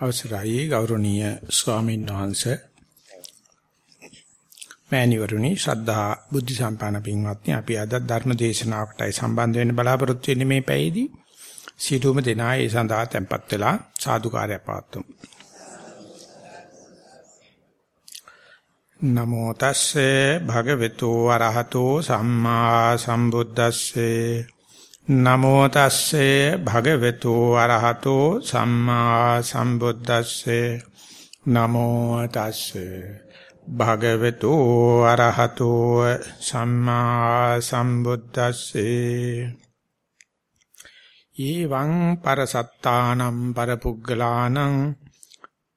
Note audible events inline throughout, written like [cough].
අවසරයි ගෞරවනීය ස්වාමීන් වහන්සේ. මෑණිවරුනි ශ්‍රද්ධා බුද්ධ සම්පන්න පින්වත්නි අපි අද ධර්ම දේශනාවකටයි සම්බන්ධ වෙන්න බලාපොරොත්තු වෙන්නේ මේ පැයේදී. සියලුම දෙනා ඒ සඳහා tempත් වෙලා සාදුකාරය පවත්වමු. නමෝ තස්සේ භගවතු වරහතෝ සම්මා සම්බුද්දස්සේ. නමෝ තස්සේ භගවතු අරහතෝ සම්මා සම්බුද්දස්සේ. නමෝ තස්සේ භගවතු අරහතෝ සම්මා සම්බුද්දස්සේ. ඊවං පරසත්තානම් පරපුග්ගලානං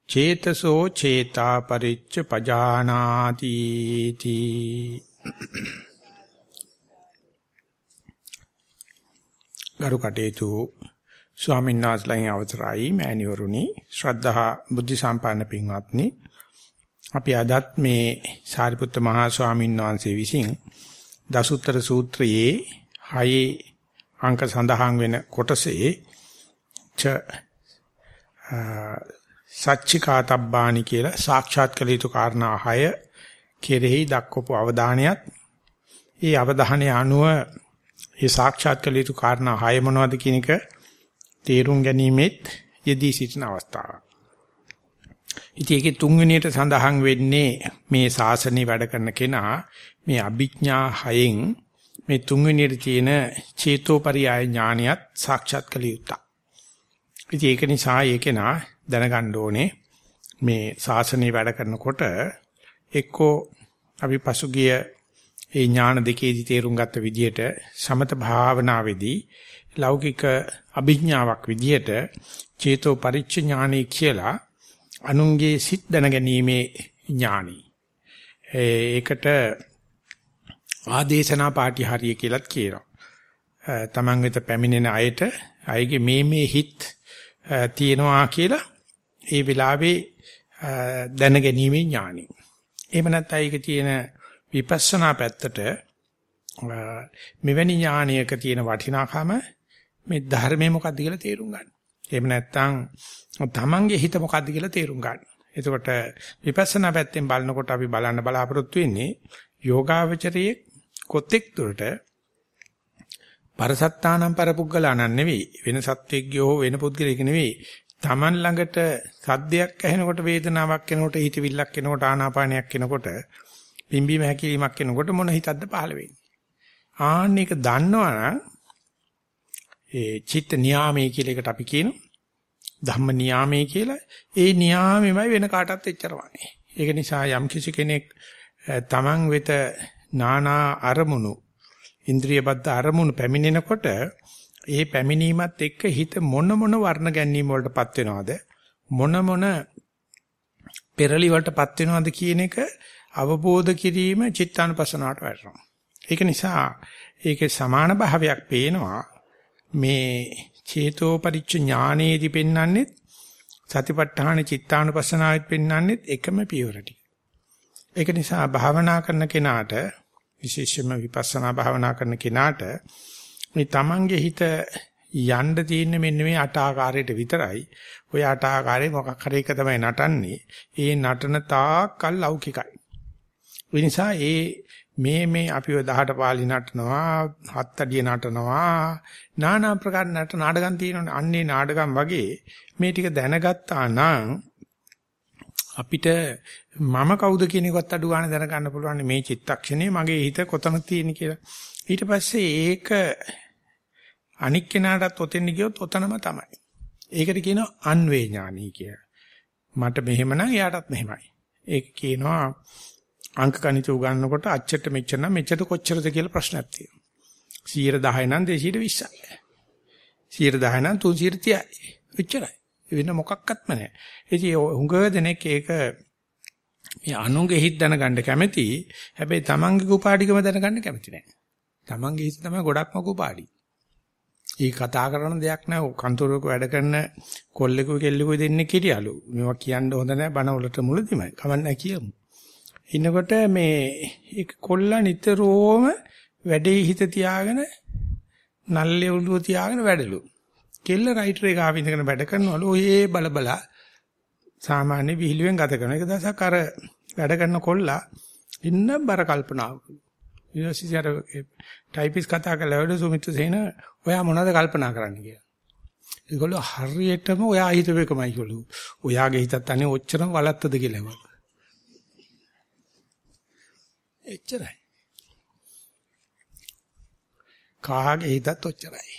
චේතසෝ චේතා පරිච්ඡ පජානාති තී. ගරු කටේතු ස්වාමීන් වහන්සේලාගේ අවසරයි මෑණිවරුනි. ශ්‍රද්ධා බුද්ධ සම්පන්න පින්වත්නි. අපි අදත් මේ සාරිපුත්ත මහා ස්වාමීන් වහන්සේ විසින් දසුත්තර සූත්‍රයේ හයේ අංක සඳහන් වෙන කොටසේ ච සච්චිකාතබ්බානි කියලා සාක්ෂාත් කළ යුතු කාරණා 6 කෙරෙහි දක්වපු අවධානයත් ඒ අවධානය අනුව ඒ සාක්ෂාත් කළ යුතු කාරණා හය මොනවද කියන එක තේරුම් ගැනීමෙත් යෙදී සිටින අවස්ථාව. ඉතින් ඒකේ තුන්වෙනියට සඳහන් වෙන්නේ මේ ශාසනය වැඩ කරන කෙනා මේ අභිඥා හයෙන් මේ තුන්වෙනියට තියෙන චේතෝපරියාය ඥානියත් සාක්ෂාත් කළ යුතුයි. ඉතින් ඒක නිසා ඒකේනා දැනගන්න ඕනේ මේ ශාසනය වැඩ කරනකොට එක්කෝ අපි පසුගිය ඒ ඥාන දෙකේදී තේරුම් ගත්ත විදිහට සමත භාවනාවේදී ලෞකික අභිඥාවක් විදිහට චේතෝ පරිච්ඡ ඥානෙ කියලා අනුන්ගේ සිත් දැනගැනීමේ ඥානි. ඒකට ආදේශනා පාටිහාරිය කියලාත් කියනවා. තමන් වෙත පැමිණෙන අයට අයගේ මේ මේ හිත් තියෙනවා කියලා ඒ වෙලාවේ දැනගැනීමේ ඥානි. එහෙම නැත්නම් ඒක තියෙන විපස්සනා පැත්තට මෙවැනි ඥානයක තියෙන වටිනාකම මේ ධර්මයේ මොකද්ද කියලා තේරුම් ගන්න. එහෙම නැත්නම් තමන්ගේ හිත මොකද්ද කියලා තේරුම් ගන්න. එතකොට විපස්සනා පැත්තෙන් බලනකොට අපි බලන්න බලාපොරොත්තු වෙන්නේ යෝගාවචරයේ කොතෙක් දුරට පරසත්තානම් පරපුග්ගලානන් නෙවෙයි වෙන සත්වෙක්ගෝ වෙන පුද්ගලෙක් නෙවෙයි Taman ළඟට සද්දයක් ඇහෙනකොට වේදනාවක් එනකොට හිතවිල්ලක් එනකොට ආනාපානයක් එනකොට පිම්බීම හැකිලීමක් එනකොට මොන හිතක්ද පහළ වෙන්නේ. ආන්න එක දන්නවනම් ඒ චිත්ත නියාමයේ කියලා එකට අපි කියනවා. ධම්ම නියාමයේ කියලා. ඒ නියාමෙමයි වෙන කාටවත් එච්චරවන්නේ. ඒක නිසා යම් කිසි කෙනෙක් තමන් වෙත නානා අරමුණු ඉන්ද්‍රියබද්ධ අරමුණු පැමිණෙනකොට ඒ පැමිණීමත් එක්ක හිත මොන මොන වර්ණ ගැනීම වලටපත් වෙනවද මොන මොන පෙරලි වලටපත් වෙනවද කියන එක අවබෝධ කිරීම චිත්තානුපස්සනාවට වැටෙනවා. ඒක නිසා ඒකේ සමාන භාවයක් පේනවා මේ චේතෝපරිච්ඡ ඥානයේදී පෙන්වන්නේ සතිපට්ඨාන චිත්තානුපස්සනාවෙත් පෙන්වන්නේ එකම පියවරටි. ඒක නිසා භාවනා කරන කෙනාට විශේෂයෙන්ම විපස්සනා භාවනා කරන කෙනාට මේ තමන්ගේ හිත යන්න තියෙන්නේ මෙන්න මේ අට ආකාරයට විතරයි. ඔය අට ආකාරයේ මොකක් හරි එක තමයි නටන්නේ. ඒ නටන තාක්කල් ලෞකිකයි. ඒ නිසා ඒ මේ මේ අපිව 18 පාළි නටනවා, හත් අඩිය නටනවා, নানা ප්‍රකාර නට නාටකම් තියෙනවනේ. අන්නේ නාටකම් වගේ මේ ටික දැනගත්තා නම් අපිට මම කවුද කියන එකත් අඩු ගන්න දැනගන්න පුළුවන් මේ චිත්තක්ෂණේ මගේ හිත කොතන තියෙන කියලා. ඊට පස්සේ ඒක අනික් කෙනාටත් ඔතෙන් ගියොත් ඔතනම තමයි. ඒකට කියනවා අන්වේ ඥානයි කියලා. මට මෙහෙම නම් එයාටත් මෙහෙමයි. ඒක කියනවා අංක ගණිත උගන්වනකොට අච්චට මෙච්චර නම් මෙච්චර කොච්චරද කියලා ප්‍රශ්නයක් තියෙනවා. 110 නම් 220යි. 110 නම් 330යි. එච්චරයි. වෙන මොකක්වත්ම නැහැ. ඉතින් හුඟ දෙනෙක් ඒක මේ අනුන්ගේ හිත දැනගන්න කැමති. හැබැයි තමන්ගේ කුපාඩිකම දැනගන්න කැමති නැහැ. තමන්ගේ හිත තමයි ගොඩක්ම කුපාඩි. ඒ කතා කරන දෙයක් නෑ කන්තරුවක වැඩ කරන කොල්ලෙකු කෙල්ලෙකු දෙන්නේ කිරියලු. මේවා කියන්න හොඳ නෑ බන වලට මුලදිමයි. කමන්නේ කියමු. ඉන්නකොට මේ ඒක කොල්ලා නිතරම වැඩේ හිත තියාගෙන නල්ලේ ඔළුව තියාගෙන වැඩලු. කෙල්ල රයිටර් එක ආව ඉඳගෙන වැඩ කරනවලු ඔය බලබලා සාමාන්‍ය විහිළුවෙන් ගත කරන එක දවසක් අර වැඩ කරන කොල්ලා ඉන්න බර කල්පනාවක. ඊට අර ටයිපිස් කතා කරලා වැඩ සුමිත් සේන ඔයා මොනවද කල්පනා කරන්නේ කියලා. ඒගොල්ලෝ හරියටම ඔයා හිතපු එකමයි කිව්ලු. ඔයාගේ හිතත් අනේ ඔච්චරම වලත්තද කියලා ඒවා. එච්චරයි. කාගේ හිතත් ඔච්චරයි.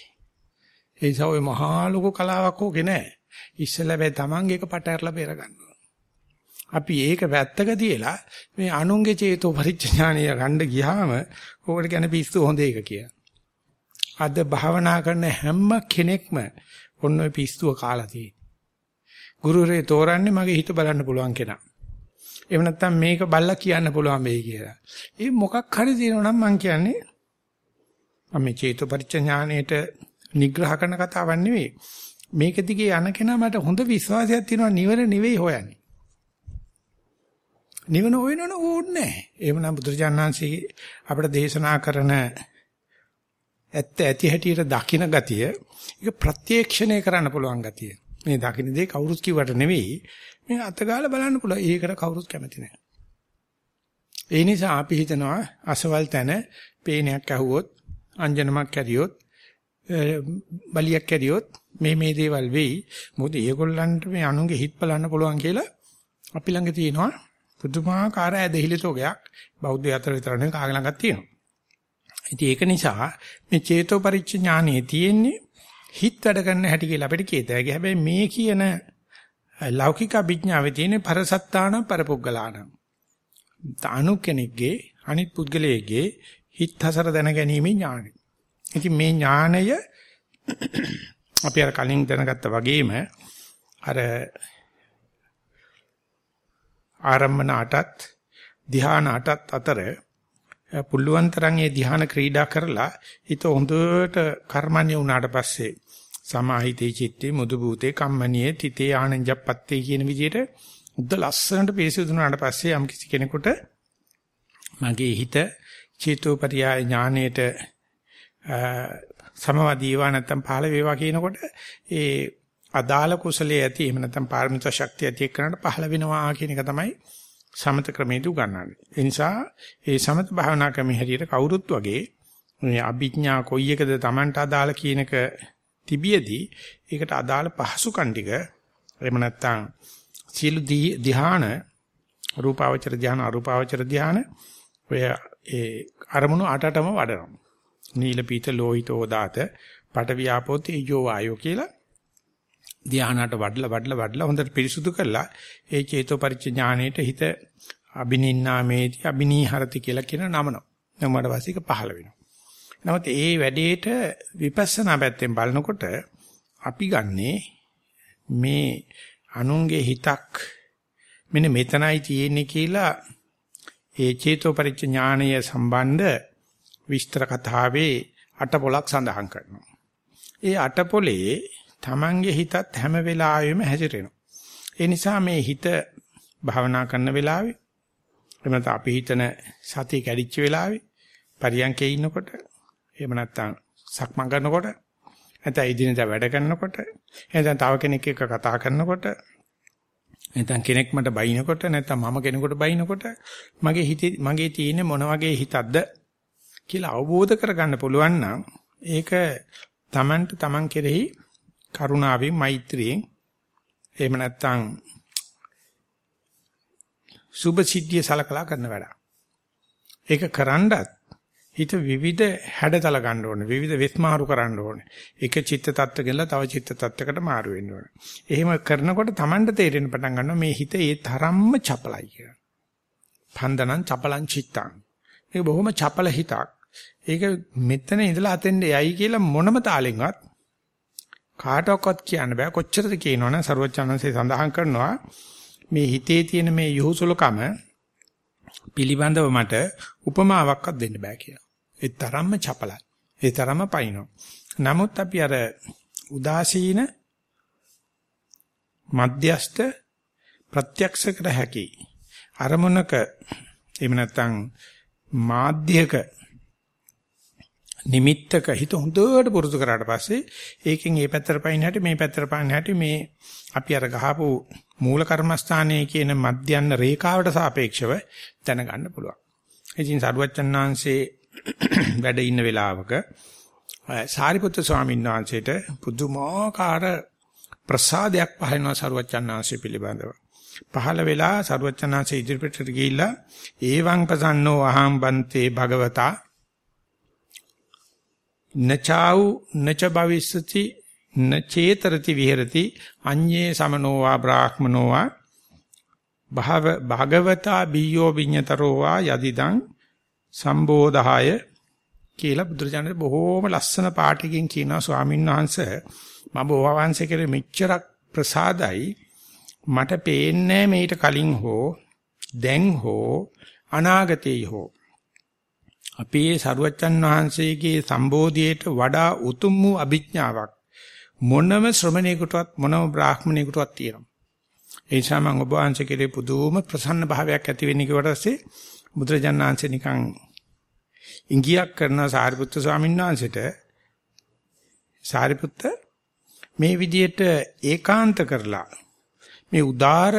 ඒ නිසා ඔය මහා ලොකු කලාවක් ඕකේ නෑ. ඉස්සෙල්ලා බෑ තමන්ගේ එක පට ඇරලා බේර ගන්නවා. අපි ඒක වැත්තක තියලා මේ අනුන්ගේ චේතෝ පරිඥාණය ගන්න ගියාම ඕකට කියන්නේ පිස්සු හොඳ එක කියලා. අද භාවනා කරන හැම කෙනෙක්ම ඔන්න ඔය පිස්සුව කාලා තියෙනවා. ගුරුරේ තෝරන්නේ මගේ හිත බලන්න පුළුවන් කෙනා. එහෙම නැත්නම් මේක බල්ලා කියන්න පුළුවන් වෙයි කියලා. ඒ මොකක් හරි තියෙනවා නම් මම කියන්නේ මම මේ චේතෝ පරිඥාණයට නිග්‍රහ කරන කතාවක් නෙවෙයි. මේක දිගේ යන කෙනා මට හොඳ විශ්වාසයක් තියෙනවා නිවන නෙවෙයි හොයන්නේ. නිවන හොයනවන ඕනේ නැහැ. එහෙමනම් බුදුරජාණන්සේ අපිට දේශනා කරන ඇත්ත ඇති හැටියට දකින ගතිය ඒක ප්‍රත්‍යක්ෂණය කරන්න පුළුවන් ගතිය. මේ දකින්න දේ කවුරුත් කිව්වට නෙවෙයි මේ අතගාලා බලන්න පුළුවන්. ඒකට කවුරුත් කැමති නැහැ. ඒ නිසා අපි හිතනවා අසවල් තැන පේනයක් ඇහුවොත් අංජනමක් කැරියොත් බලියක් කැරියොත් මේ මේ දේවල් වෙයි. මොකද ඒගොල්ලන්ට මේ අනුන්ගේ හිත බලන්න පුළුවන් කියලා අපි ළඟ තියෙනවා පුදුමාකාර ඇදහිලි තෝගයක් බෞද්ධ අතර විතර නෙවෙයි කාගේ ළඟත් තියෙනවා. ඉතින් ඒක නිසා මේ චේතෝ පරිච්ඡ තියෙන්නේ හිත වැඩ කරන හැටි කියලා අපිට කියතයි. හැබැයි මේ කියන ලෞකික අභිඥාවේ තියෙන පරසත්තාන පරපුග්ගලාන. තානු කෙනෙක්ගේ අනිත් පුද්ගලයෙක්ගේ හිත හසර දැන ගැනීම ඥානයි. ඉතින් මේ ඥානය අපි අර කලින් දැනගත්තා වගේම අර ආරම්මන අටත් ධ්‍යාන අටත් අතර පුල්ලුවන් තරම් ඒ ධ්‍යාන ක්‍රීඩා කරලා හිත හොඳට කර්මන්නේ වුණාට පස්සේ සමාහිතේ චිත්තේ මුදු භූතේ කම්මනියේ තිතේ ආනංජප්පත්තේ කියන විදිහට උද්ද ලස්සනට පිරිසිදුනාට පස්සේ යම් කිසි කෙනෙකුට මගේ හිත චේතෝපරියාය ඥාණයට සමවදීවා නැත්තම් පහළ වේවා කියනකොට ඒ අදාළ කුසලයේ ඇති එහෙම නැත්නම් පාරමිතා ශක්තිය ඇති එක්කනට පහළ වෙනවා කියන එක තමයි සමත ක්‍රමයේදී උගන්වන්නේ. ඒ නිසා මේ සමත භාවනා ක්‍රමයේ හැටියට කවුරුත් වගේ මේ අභිඥා කොයි එකද Tamanට අදාළ කියන එක තිබියදී ඒකට අදාළ පහසුකම් ටික එහෙම නැත්නම් සීල ධ්‍යාන රූපාවචර ධ්‍යාන අරූපාවචර ධ්‍යාන ඔය ඒ අරමුණු අටටම වඩනවා. නීල පීත ලෝහිතෝ දාත පට වියාපෝ තේජෝ වායෝ කියලා ධානාට වඩලා වඩලා වඩලා හොඳට පිරිසුදු කරලා ඒ චේතෝ පරිඥාණයට හිත අබිනින්නාමේති අබිනීහරති කියලා කියන නමන. නමඩ වාසික පහළ වෙනවා. නමුත් ඒ වැඩේට විපස්සනා පැත්තෙන් බලනකොට අපි ගන්නේ මේ අනුන්ගේ හිතක් මෙන්න මෙතනයි තියෙන්නේ කියලා ඒ චේතෝ පරිඥාණය සම්බන්ධ විස්තර කතාවේ අටපොලක් සඳහන් කරනවා. ඒ අටපොලේ Tamange හිතත් හැම වෙලාවෙම හැසිරෙනවා. ඒ නිසා මේ හිත භාවනා කරන වෙලාවේ එහෙම නැත්නම් අපි හිතන සතිය කැඩිච්ච වෙලාවේ පරියන්කේ ඉන්නකොට එහෙම නැත්නම් සක්මන් කරනකොට නැත්නම් ඉදිනදා වැඩ කරනකොට නැත්නම් තව කෙනෙක් එක්ක කතා කරනකොට නැත්නම් කෙනෙක් මට බයිනකොට නැත්නම් මම කෙනෙකුට බයිනකොට මගේ හිතේ මගේ තියෙන මොන වගේ හිතක්ද කියලා අවබෝධ කරගන්න පුළුවන් නම් ඒක Tamanට Taman කෙරෙහි කරුණාවෙන් මෛත්‍රියෙන් එහෙම නැත්නම් සුභ සිද්ධිය සලකලා කරන වැඩ. ඒක කරන්නත් හිත විවිධ හැඩතල ගන්න ඕනේ. විවිධ වෙස්මාරු කරන්න ඕනේ. එක චිත්ත tattකෙල්ල තව චිත්ත tattකට මාරු වෙන්න ඕනේ. එහෙම කරනකොට Tamanට තේරෙන්න පටන් ගන්නවා මේ හිත ඒ තරම්ම චපලයි කියලා. පන්දනං චපලං චිත්තං. ඒක බොහොම චපල හිතක්. ඒක මෙතන ඉඳලා අතෙන්ද යයි කියලා මොනම තාලෙන්වත් කාටවත් කියන්න බෑ කොච්චරද කියනවනම් ਸਰවචනන්සේ සඳහන් කරනවා මේ හිතේ තියෙන මේ යහුසුලකම පිළිබඳව මට උපමාවක්වත් දෙන්න බෑ කියලා. ඒ තරම්ම චපලයි. ඒ තරම්ම පයින්නවා. නමුත් අපි අර උදාසීන මධ්‍යස්ත ප්‍රත්‍යක්ෂ කර හැකි අරමුණක එහෙම නැත්නම් මාධ්‍යක නිමිත්තක හිත හොඳට පුරුදු කරාට පස්සේ ඒකෙන් මේ පැත්තට පයින් හැටි මේ පැත්තට පයින් හැටි මේ අපි අර ගහපු මූල කර්මස්ථානයේ කියන මධ්‍යන්න රේඛාවට සාපේක්ෂව දැනගන්න පුළුවන්. ඉතින් සරුවච්චන්හන්සේ [coughs] වැඩ ඉන්න වෙලාවක සාරිපුත්‍ර ස්වාමීන් වහන්සේට පුදුමාකාර ප්‍රසාදයක් පහළ වෙනවා සරුවච්චන්හන්සේ පිළිබඳව. පහළ වෙලා සරුවච්චන්හන්සේ ඉදිරිපිටට ගිහිල්ලා ඒවං පසන්නෝ අහං බන්තේ භගවතා නචාව් නච භවිස්සති නචේතරති විහෙරති අඤ්ඤේ සමනෝවා බ්‍රාහ්මනෝවා භව භගවතා බියෝ විඤ්ඤතරෝවා යදිදං සම්බෝධාය කියලා බුදුරජාණන් බොහෝම ලස්සන පාඨකින් කියනවා ස්වාමීන් වහන්සේ. මම බෝවංශේ කෙරේ මෙච්චරක් ප්‍රසාදයි. මට පේන්නේ මේට කලින් හෝ දැන් හෝ අනාගතේ හෝ. අපේ සරුවච්චන් වහන්සේගේ සම්බෝධියට වඩා උතුම් වූ අභිඥාවක් මොනම ශ්‍රමණේකටවත් මොනම බ්‍රාහ්මණේකටවත් තියෙනවා. ඒ නිසා මම ඔබ වහන්සේ කෙරේ පුදුම ප්‍රසන්න භාවයක් ඇති වෙන්නේ කිව්වට පස්සේ බුදුරජාණන් වහන්සේ නිකන් ඉංගියක් කරන සාරිපුත්තු ස්වාමීන් වහන්සේට සාරිපුත්ත මේ විදියට ඒකාන්ත කරලා මේ උදාර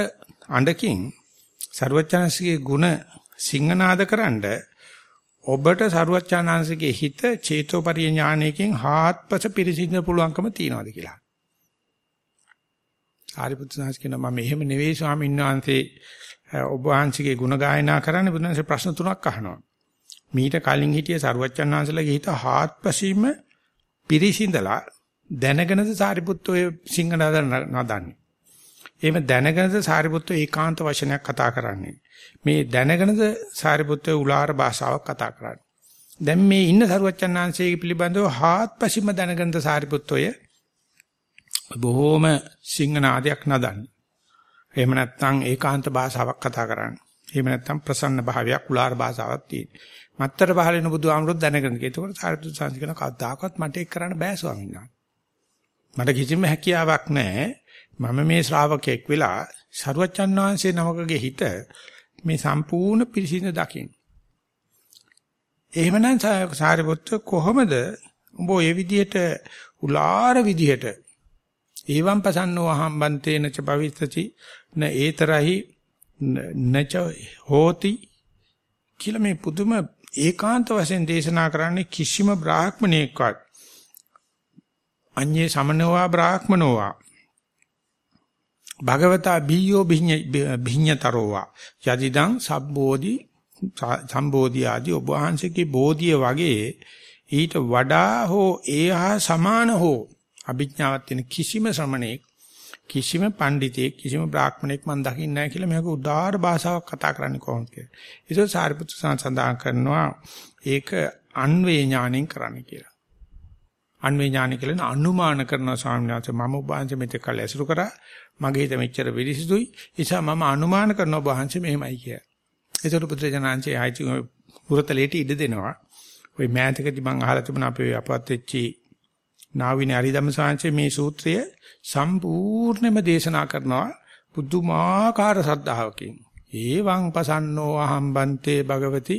අඬකින් ਸਰුවචනසිකේ ಗುಣ සිංහනාදකරනද ඔබට ਸਰුවචනාංශිකේ හිත චේතෝපරිය ඥානයකින් හාත්පස පිරිසිඳ පුළුවන්කම තියනවාද කියලා. ආරිපුත්තු සාහිස් කියනවා මම එහෙම නෙවෙයි ස්වාමීන් වහන්සේ ඔබ වහන්සේගේ ಗುಣ ගායනා කරන්න බුදුන්සේ ප්‍රශ්න තුනක් අහනවා. මීට කලින් හිටිය සරුවච්චන් වහන්සේලාගේ හිත හාත්පසින්ම පිරිසිඳලා දැනගෙනද සාරිපුත්තු ඔය සිංහනාද නදන්නේ. එහෙම දැනගෙනද සාරිපුත්තු ඒකාන්ත වචනයක් කතා කරන්නේ. මේ දැනගෙනද සාරිපුත්තු උලාර භාෂාවක් කතා කරන්නේ. දැන් මේ ඉන්න සරුවච්චන් වහන්සේගේ පිළිබඳව හාත්පසින්ම දැනගෙනද සාරිපුත්තු ඔය බොහෝම සිංහනාදයක් නදන්නේ. එහෙම නැත්නම් ඒකාන්ත භාෂාවක් කතා කරන්නේ. එහෙම නැත්නම් ප්‍රසන්න භාවයක් උලාර භාෂාවක් තියෙන. මත්තර පහල වෙන බුදුහාමුදුරුවෝ දැනගෙන ඒක. ඒකෝට සාරිපුත්‍ර සංසිකන කවදාකවත් මට ඒක කරන්න බෑ ස්වාමීන් වහන්සේ. මට කිසිම හැකියාවක් නැහැ. මම මේ ශ්‍රාවකෙක් වෙලා සරුවච්චන් වහන්සේ නමකගේ හිත මේ සම්පූර්ණ පිරිසිදු දකින්න. එහෙමනම් සාරිපුත්‍ර කොහොමද උඹ ඔය විදිහට උලාර විදිහට ඒවම් පසන්නෝ අහම්බන්තේන ච භවිස්සති න ඒතරහි නච හෝති කියලා මේ පුදුම ඒකාන්ත වශයෙන් දේශනා කරන්නේ කිසිම බ්‍රාහ්මණයෙක්වත්. අඤ්ඤේ සමනෝවා බ්‍රාහ්මනෝවා. භගවතා බීයෝ භිඤ්ඤතරෝවා යදිදං සබ්බෝධි සම්බෝධි ආදී ඔබ වහන්සේගේ බෝධිය වගේ ඊට වඩා හෝ ඒහා සමාන හෝ අභිඥාවක් තියෙන කිසිම ශ්‍රමණෙක් කිසිම පඬිතෙක් කිසිම බ්‍රාහ්මණෙක් මම දකින්නේ නැහැ කියලා මේක උදාාර භාෂාවක් කතා කරන්නේ කොහොමද කියලා. ඒක සාරිපුත්‍ර සඳහන් කරනවා ඒක අන්වේ ඥාණයෙන් කරන්න කියලා. අන්වේ ඥාන කියලා අනුමාන කරනවා ස්වාමීන් වහන්සේ මම ඔබ වහන්සේ මෙතෙක් කල් ඇසුරු කරා මගේ හිත මෙච්චර විරිසිදුයි නිසා මම අනුමාන කරනවා ඔබ වහන්සේ මෙහෙමයි කියලා. ඒතර පුත්‍රජනංශේ ආයිති පුරතලේට ඉඩ දෙනවා. ওই මෑතකදී මම අහලා තිබුණා අපේ අපවත් වෙච්චි නාවිනේ හරිදම සාංශේ මේ සූත්‍රය සම්පූර්ණයෙන්ම දේශනා කරනවා පුදුමාකාර සද්ධාවකින්. ඒවං පසන්නෝ අහම්බන්තේ භගවති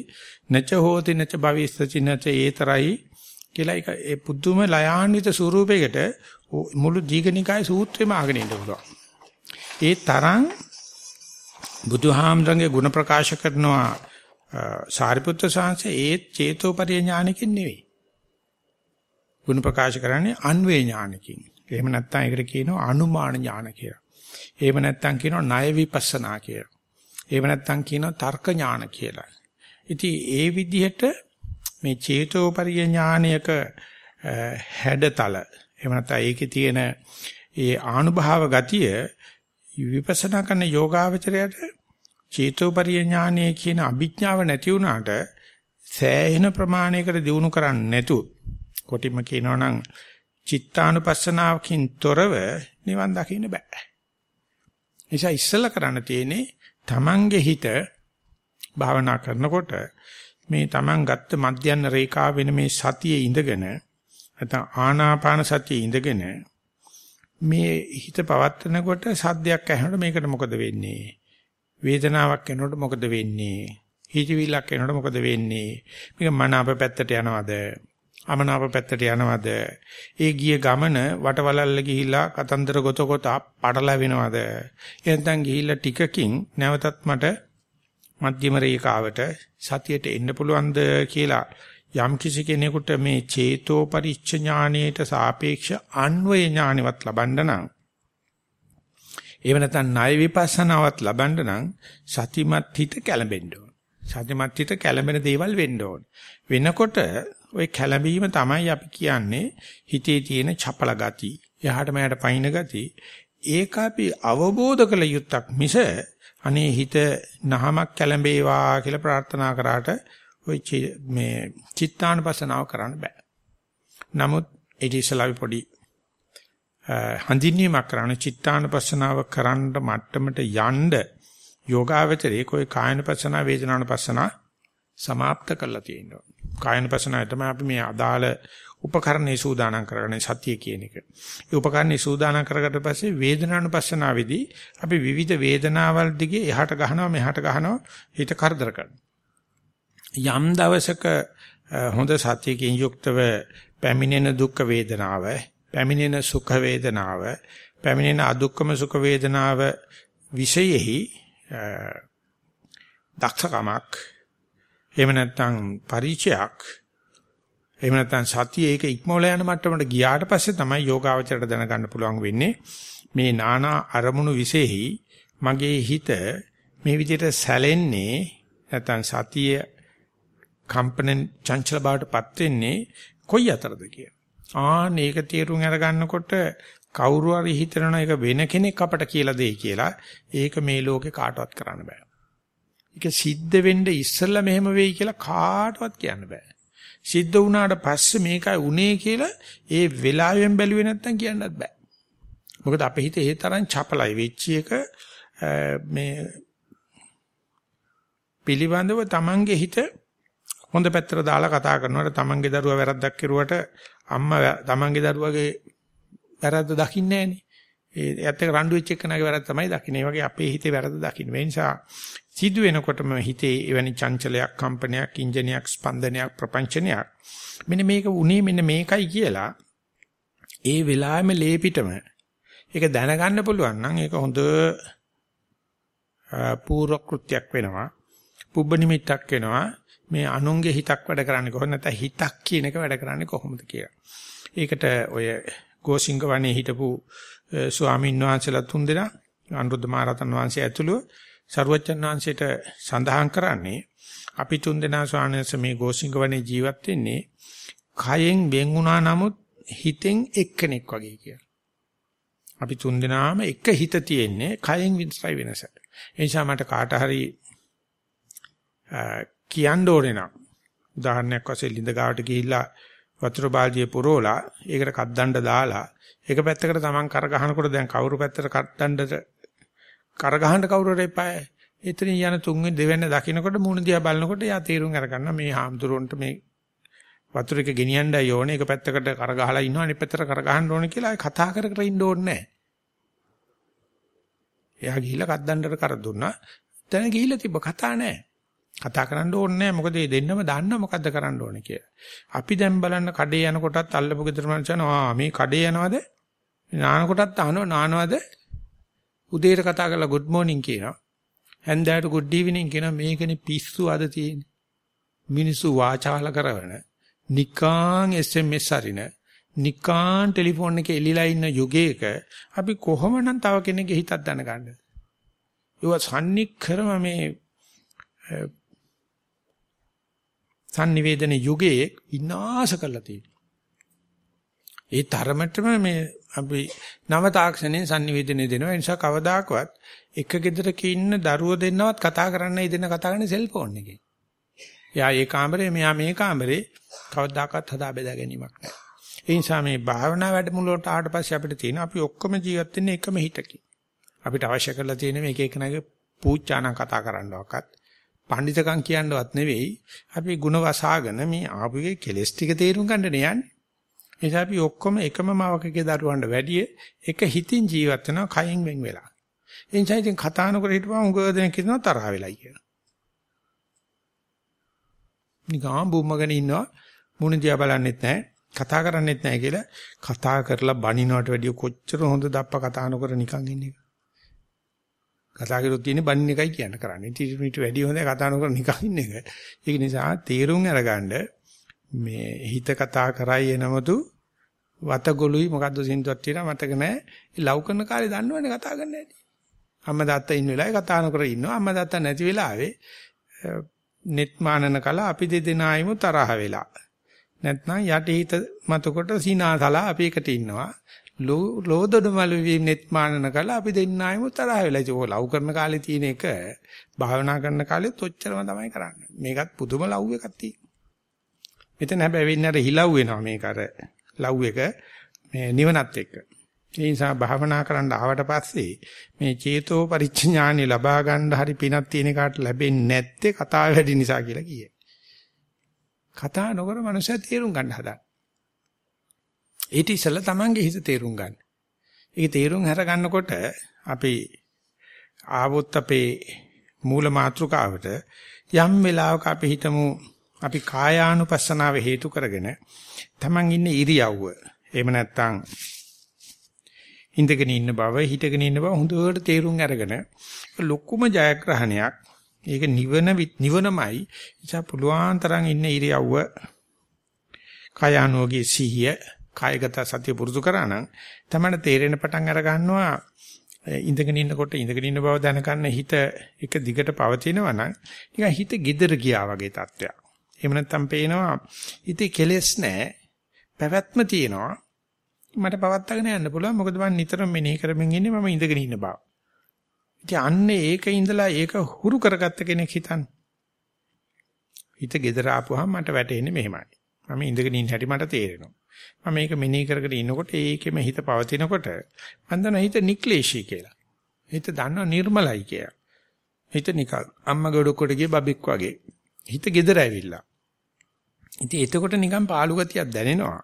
නච හෝති නච භවිස්සති නච ඒතරයි කියලා ඒක ඒ පුදුම ලයාන්විත ස්වරූපයකට මුළු දීඝනිකාය සූත්‍රෙම ආගෙන ඉන්න පුළුවන්. ඒ තරම් බුදුහාමරංගේ ගුණ ප්‍රකාශ කරනවා සාරිපුත්‍ර සාංශේ ඒ චේතෝපරිය ඥානකින් නෙවෙයි. ගුණ ප්‍රකාශ කරන්නේ අන්වේ ඥානකින්. එහෙම නැත්නම් ඒකට කියනවා අනුමාන ඥාන කියලා. එහෙම නැත්නම් කියනවා ණය විපස්සනා කියලා. එහෙම නැත්නම් කියනවා තර්ක ඥාන කියලා. ඉතින් ඒ විදිහට මේ චේතෝපරිය ඥානයක හැඩතල එහෙම නැත්නම් ඒකේ තියෙන ඒ ආනුභාව ගතිය විපස්සනා කරන යෝගාවචරයට චේතෝපරිය ඥානයේ කියන අභිඥාව නැති වුණාට සෑහෙන ප්‍රමාණයකට දිනු කරන්නේ නැතු කොටිම කියනවා නම් චිත්තානුපස්සනාවකින් තොරව නිවන් දකින්න බෑ. නිසා ඉස්සෙල්ලා කරන්න තියෙන්නේ තමන්ගේ හිත භාවනා කරනකොට මේ තමන් ගත්ත මධ්‍යන්න රේඛාව වෙන මේ සතියේ ඉඳගෙන නැත්නම් ආනාපාන සතියේ ඉඳගෙන මේ හිත පවත්නකොට සද්දයක් ඇහෙනකොට මේකට මොකද වෙන්නේ? වේදනාවක් එනකොට මොකද වෙන්නේ? හිතවිල්ලක් එනකොට මොකද වෙන්නේ? මේක මන අප පැත්තට යනවද? අමනාප පැත්තට යනවද? ඒ ගිය ගමන වටවලල්ල ගිහිලා කතන්දර ගොත ගොත පටලැවෙනවද? එහෙනම් ගිහිල්ලා ටිකකින් නැවතත් මට මධ්‍යම රේඛාවට සතියට එන්න පුළුවන්ද කියලා යම් කිසි කෙනෙකුට මේ චේතෝ පරිච්ඡ ඥානයට සාපේක්ෂ අන්වය ඥානවත් ලබන්න නම් එහෙම නැත්නම් ණය විපස්සනාවත් ලබන්න නම් සතිමත් හිත කැළඹෙන්න ඕන. සතිමත් හිත කැළඹෙන දේවල් වෙන්න ඕන. වෙනකොට ওই කැළඹීම තමයි අපි කියන්නේ හිතේ තියෙන චපල ගති, යහට මෑට පයින් ගති. ඒක අපි අවබෝධ කළ යුත්තක් මිස අනේ හිත නහමක් කැළඹේවා කියලා ප්‍රාර්ථනා කරාට ওই මේ චිත්තානුපස්සනාව කරන්න බෑ. නමුත් ඒ ඉස්සලාවි පොඩි හඳින්වීමක් කරන චිත්තානුපස්සනාව කරන්න මට්ටමට යන්න යෝගාවචරයේ કોઈ කායනුපස්සනා වේදනානුපස්සනා સમાપ્ત කරලා තියෙනවා. කායනුපස්සනාව තමයි අපි මේ අදාළ උපකරණේ සූදානම් කරගන්නේ සතිය කියන එක. ඒ උපකරණේ සූදානම් කරගත්ත පස්සේ වේදනානුපස්සනාවේදී අපි විවිධ වේදනාවල් දිගේ එහාට ගහනවා මෙහාට ගහනවා හිත කරදර කරනවා. යම් දවසක හොඳ සතියකින් යුක්තව පැමිණෙන දුක් වේදනාව, පැමිණෙන සුඛ වේදනාව, පැමිණෙන අදුක්කම සුඛ වේදනාව විශේෂෙහි දක්ෂකමක් එහෙම නැත්නම් පරිචයක් එහෙම නැත්නම් සතිය ඒක ඉක්මවල යන මට්ටමට ගියාට පස්සේ තමයි යෝගාවචරයට දැනගන්න පුළුවන් වෙන්නේ මේ නානා අරමුණු විශේෂෙහි මගේ හිත මේ විදිහට සැලෙන්නේ නැත්නම් සතිය කම්පන චංචල බවටපත් වෙන්නේ කොයි අතරද කියලා. ආන්න ඒක තේරුම් අරගන්නකොට කවුරු හරි හිතනවා ඒක වෙන කෙනෙක් අපට කියලා දෙයි කියලා ඒක මේ ලෝකේ කාටවත් කරන්න බෑ. ඒක සිද්ධ වෙන්න ඉස්සෙල්ලා මෙහෙම වෙයි කියලා කාටවත් කියන්න බෑ. සිද්ධ වුණාට පස්සේ මේකයි උනේ කියලා ඒ වෙලාවෙන් බැලුවේ නැත්තම් කියන්නත් බෑ. මොකද අපේ හිතේ ඒ තරම් චපලයි වෙච්ච එක මේ පිළිබඳව Tamange හිත හොඳ පැත්තට දාලා කතා කරනකොට තමන්ගේ දරුවා වැරද්දක් කරුවට අම්මා තමන්ගේ දරුවගේ වැරද්ද දකින්නේ නැහනේ. ඒ ඇත්ත එක රණ්ඩු වෙච්ච එකනගේ වැරද්ද තමයි දකින්නේ. ඒ වගේ අපේ හිතේ වැරද්ද දකින්න. ඒ නිසා සිදු වෙනකොටම හිතේ එවැනි චංචලයක්, කම්පනයක්, ඉන්ජිනයක්, ස්පන්දනයක්, ප්‍රපංචනයක් මෙන්න මේක උනේ මෙන්න මේකයි කියලා ඒ වෙලාවෙම ලේපිටම ඒක දැනගන්න පුළුවන් නම් ඒක හොඳ පූර්ව කෘත්‍යයක් වෙනවා. පුබ්බ නිමිත්තක් වෙනවා. මේ අනුන්ගේ හිතක් වැඩ කරන්නේ කොහොමද නැත්නම් හිතක් කියන එක වැඩ කරන්නේ කොහොමද කියලා. ඒකට ඔය ගෝසිංග වනේ හිටපු ස්වාමීන් වහන්සේලා තුන්දෙනා අනුරුද්ධ මහරහතන් වහන්සේ ඇතුළු සරුවච්චන් වහන්සේට සඳහන් කරන්නේ අපි තුන්දෙනා ස්වාමීන් මේ ගෝසිංග වනේ ජීවත් වෙන්නේ කයෙන් වෙන් වුණා නමුත් හිතෙන් එක්කෙනෙක් වගේ කියලා. අපි තුන්දෙනාම එක හිත තියෙන්නේ කයෙන් විතරයි වෙනස. ඒ නිසා මට කාට හරි කියන්න ඕනේ නම් උදාහරණයක් වශයෙන් ලිඳ ගාවට ගිහිල්ලා වතුර බාල්දිය පුරවලා ඒකට කද්දණ්ඩ දාලා ඒක පැත්තකට තමන් කර ගහනකොට දැන් කවුරු පැත්තට කද්දණ්ඩට කර ගහන්න කවුරුර එපායි. එතනින් යන තුන්වෙනි දෙවෙනි දකින්නකොට මූණ දිහා බලනකොට යා තීරුම් අරගන්න මේ හාමුදුරුවන්ට මේ වතුර එක ගෙනියන්නයි ඕනේ ඒක පැත්තකට කර ගහලා ඉන්නවා අනිත් පැත්තට කර ගහන්න ඕනේ කියලා කතා කර කර ඉන්න ඕනේ නැහැ. එයා ගිහිල්ලා කද්දණ්ඩට කර දුන්නා. දැන් ගිහිල්ලා තිබ්බ කතා නැහැ. කතා කරන්න ඕනේ නැහැ මොකද මේ දෙන්නම දන්නා මොකද්ද කරන්න ඕනේ කියලා. අපි දැන් බලන්න කඩේ යනකොටත් අල්ලපු ගෙදර මනුස්සයන ආ මේ කඩේ යනවද? නාන කොටත් අහනවා නානවද? උදේට කතා කරලා good morning කියනවා. හැන්දෑවට good evening කියනවා මේකනේ පිස්සු අද තියෙන්නේ. මිනිස්සු වාචාල කරවන නිකාන් SMS හරින නිකාන් ටෙලිෆෝන් එකේ එලිලා ඉන්න යුගයක අපි කොහොමනම් තව කෙනෙක්ගේ හිතක් දැනගන්නද? ඒවා සම්නික්‍රම මේ sannivedana යුගයේ විනාශ කරලා තියෙනවා. ඒ තරමටම මේ අපි නව තාක්ෂණයෙන් sannivedana දෙනවා. ඒ නිසා කවදාකවත් එක ගෙදරක ඉන්න දරුවෝ දෙන්නවත් කතා කරන්න ඉදෙන කතා කරන්නේ සෙල්ෆෝන් එකේ. යා ඒ කාමරේ මෙයා මේ කාමරේ කවදාකවත් හදා බෙදා ගැනීමක් නැහැ. ඒ නිසා මේ භාවනා වැඩමුළුවට ආවට පස්සේ අපිට තියෙන අපි ඔක්කොම ජීවත් වෙන්නේ එකම හිතකින්. අපිට අවශ්‍ය කරලා තියෙන මේක එකනගේ පූජානම් කතා කරන්නවක්වත් පඬිතකම් කියනවත් නෙවෙයි අපි ಗುಣ වසාගෙන මේ ආපුගේ කෙලස් ටික තේරුම් ගන්න යන්නේ. නිසා අපි ඔක්කොම එකම මවකගේ දරුවන්ට වැඩිය එක හිතින් ජීවත් වෙනවා කයින් වෙන් වෙලා. ඒ නිසා ඉතින් කතා නොකර හිටපුවම උගදෙන කියනවා තරහ වෙලයි කියලා. නිකම් බුම්මගෙන ඉන්නවා මුණ දිහා බලන්නෙත් නැහැ. කතා කරන්නෙත් නැහැ කියලා කතා කරලා බනිනවට වැඩිය කොච්චර හොඳ දප්ප කතා නොකර නිකන් ඉන්න එක. කතා කරොත් තියෙන්නේ බනින්න එකයි කියන්න කරන්නේ. ඊට ඊට වැඩිය හොඳ කතා නොකර නිකන් ඉන්න එක. ඒක නිසා තීරුම් අරගන්න මේ හිත කතා කරයි එනමුතු වතගොළුයි මොකද්ද සින්දුවක් තියෙනවා මතක නැහැ. ඒ ලව් කරන කාලේ දන්නවනේ කතා කරන්න ඇති. අම්මා තාත්තා ඉන්න වෙලාවේ කතා නොකර ඉන්නවා. අම්මා තාත්තා නැති වෙලාවේ net මානන කල අපි දෙදෙනායිමු තරහ වෙලා. නැත්නම් යටිහිත මතකොට සීනාසලා අපි එකට ඉන්නවා. ලෝදොඩ මළු වී net මානන කල අපි දෙන්නායිමු තරහ වෙලා. ඒක ලව් කරන කාලේ තියෙන එක භාවනා කරන කාලෙත් ඔච්චරම තමයි කරන්නේ. මේකත් පුදුම ලව් එකක් තියෙනවා. මෙතන හැබැයි වෙන්නේ අර හිලව් වෙනවා මේක අර ලව් එක මේ නිවනත් එක්ක. ඒ නිසා භාවනා කරන්න ආවට පස්සේ මේ චේතෝ පරිඥානෙ ලබා ගන්න හරි පිනක් තියෙන කාට ලැබෙන්නේ නැත්තේ කතාව වැඩි නිසා කියලා කියයි. කතා නොකර මනුස්සය තේරුම් ගන්න හදා. ඊට ඉස්සෙල්ලා Tamange හිත තේරුම් ගන්න. ඒක තේරුම් අර ගන්නකොට අපි ආවොත් අපේ මූල මාතෘකාවට යම් වෙලාවක අපි හිතමු අපි කායානුපස්සනාව හේතු කරගෙන Taman ඉන්න ඉරියව්ව. එහෙම නැත්නම් ඉඳගෙන ඉන්න බව හිටගෙන ඉන්න බව හොඳට තේරුම් අරගෙන ලොකුම ජයග්‍රහණයක්. ඒක නිවන නිවනමයි. ඉතින් පුළුවන් තරම් ඉන්න ඉරියව්ව කයanoගේ සිහිය කායගත සතිය පුරුදු කරා නම් තමයි තේරෙන පටන් අර ගන්නවා. ඉඳගෙන ඉන්නකොට ඉඳගෙන ඉන්න බව දැනගන්න හිත එක දිගට පවතිනවා නම් නිකන් හිත gedera ගියා වගේ තත්ත්වයක්. එහෙම නැත්නම් පේනවා හිතේ කෙලෙස් නැහැ පැවැත්ම තියෙනවා මට පවත්වාගෙන යන්න පුළුවන් මොකද මම නිතරම මෙනෙහි කරමින් ඉන්නේ මම ඉඳගෙන ඉන්න බව. ඉතින් අන්නේ ඒක ඉඳලා ඒක හුරු කරගත්ත කෙනෙක් හිතන්න. හිත gedara ආපුවාම මට වැටෙන්නේ මෙහෙමයි. මම ඉඳගෙන ඉන්න හැටි මට තේරෙනවා. මම මේක මෙනෙහි කරගෙන ඉන්නකොට ඒකෙම හිත පවතිනකොට මම දන්නවා හිත නික්ලේශී කියලා. හිත දන්නවා නිර්මලයි කියලා. හිත නිකන් අම්මා ගොඩකට ගිය බබෙක් වගේ. හිත gedara ඇවිල්ලා. ඉතින් එතකොට නිකන් පාළු ගතියක් දැනෙනවා.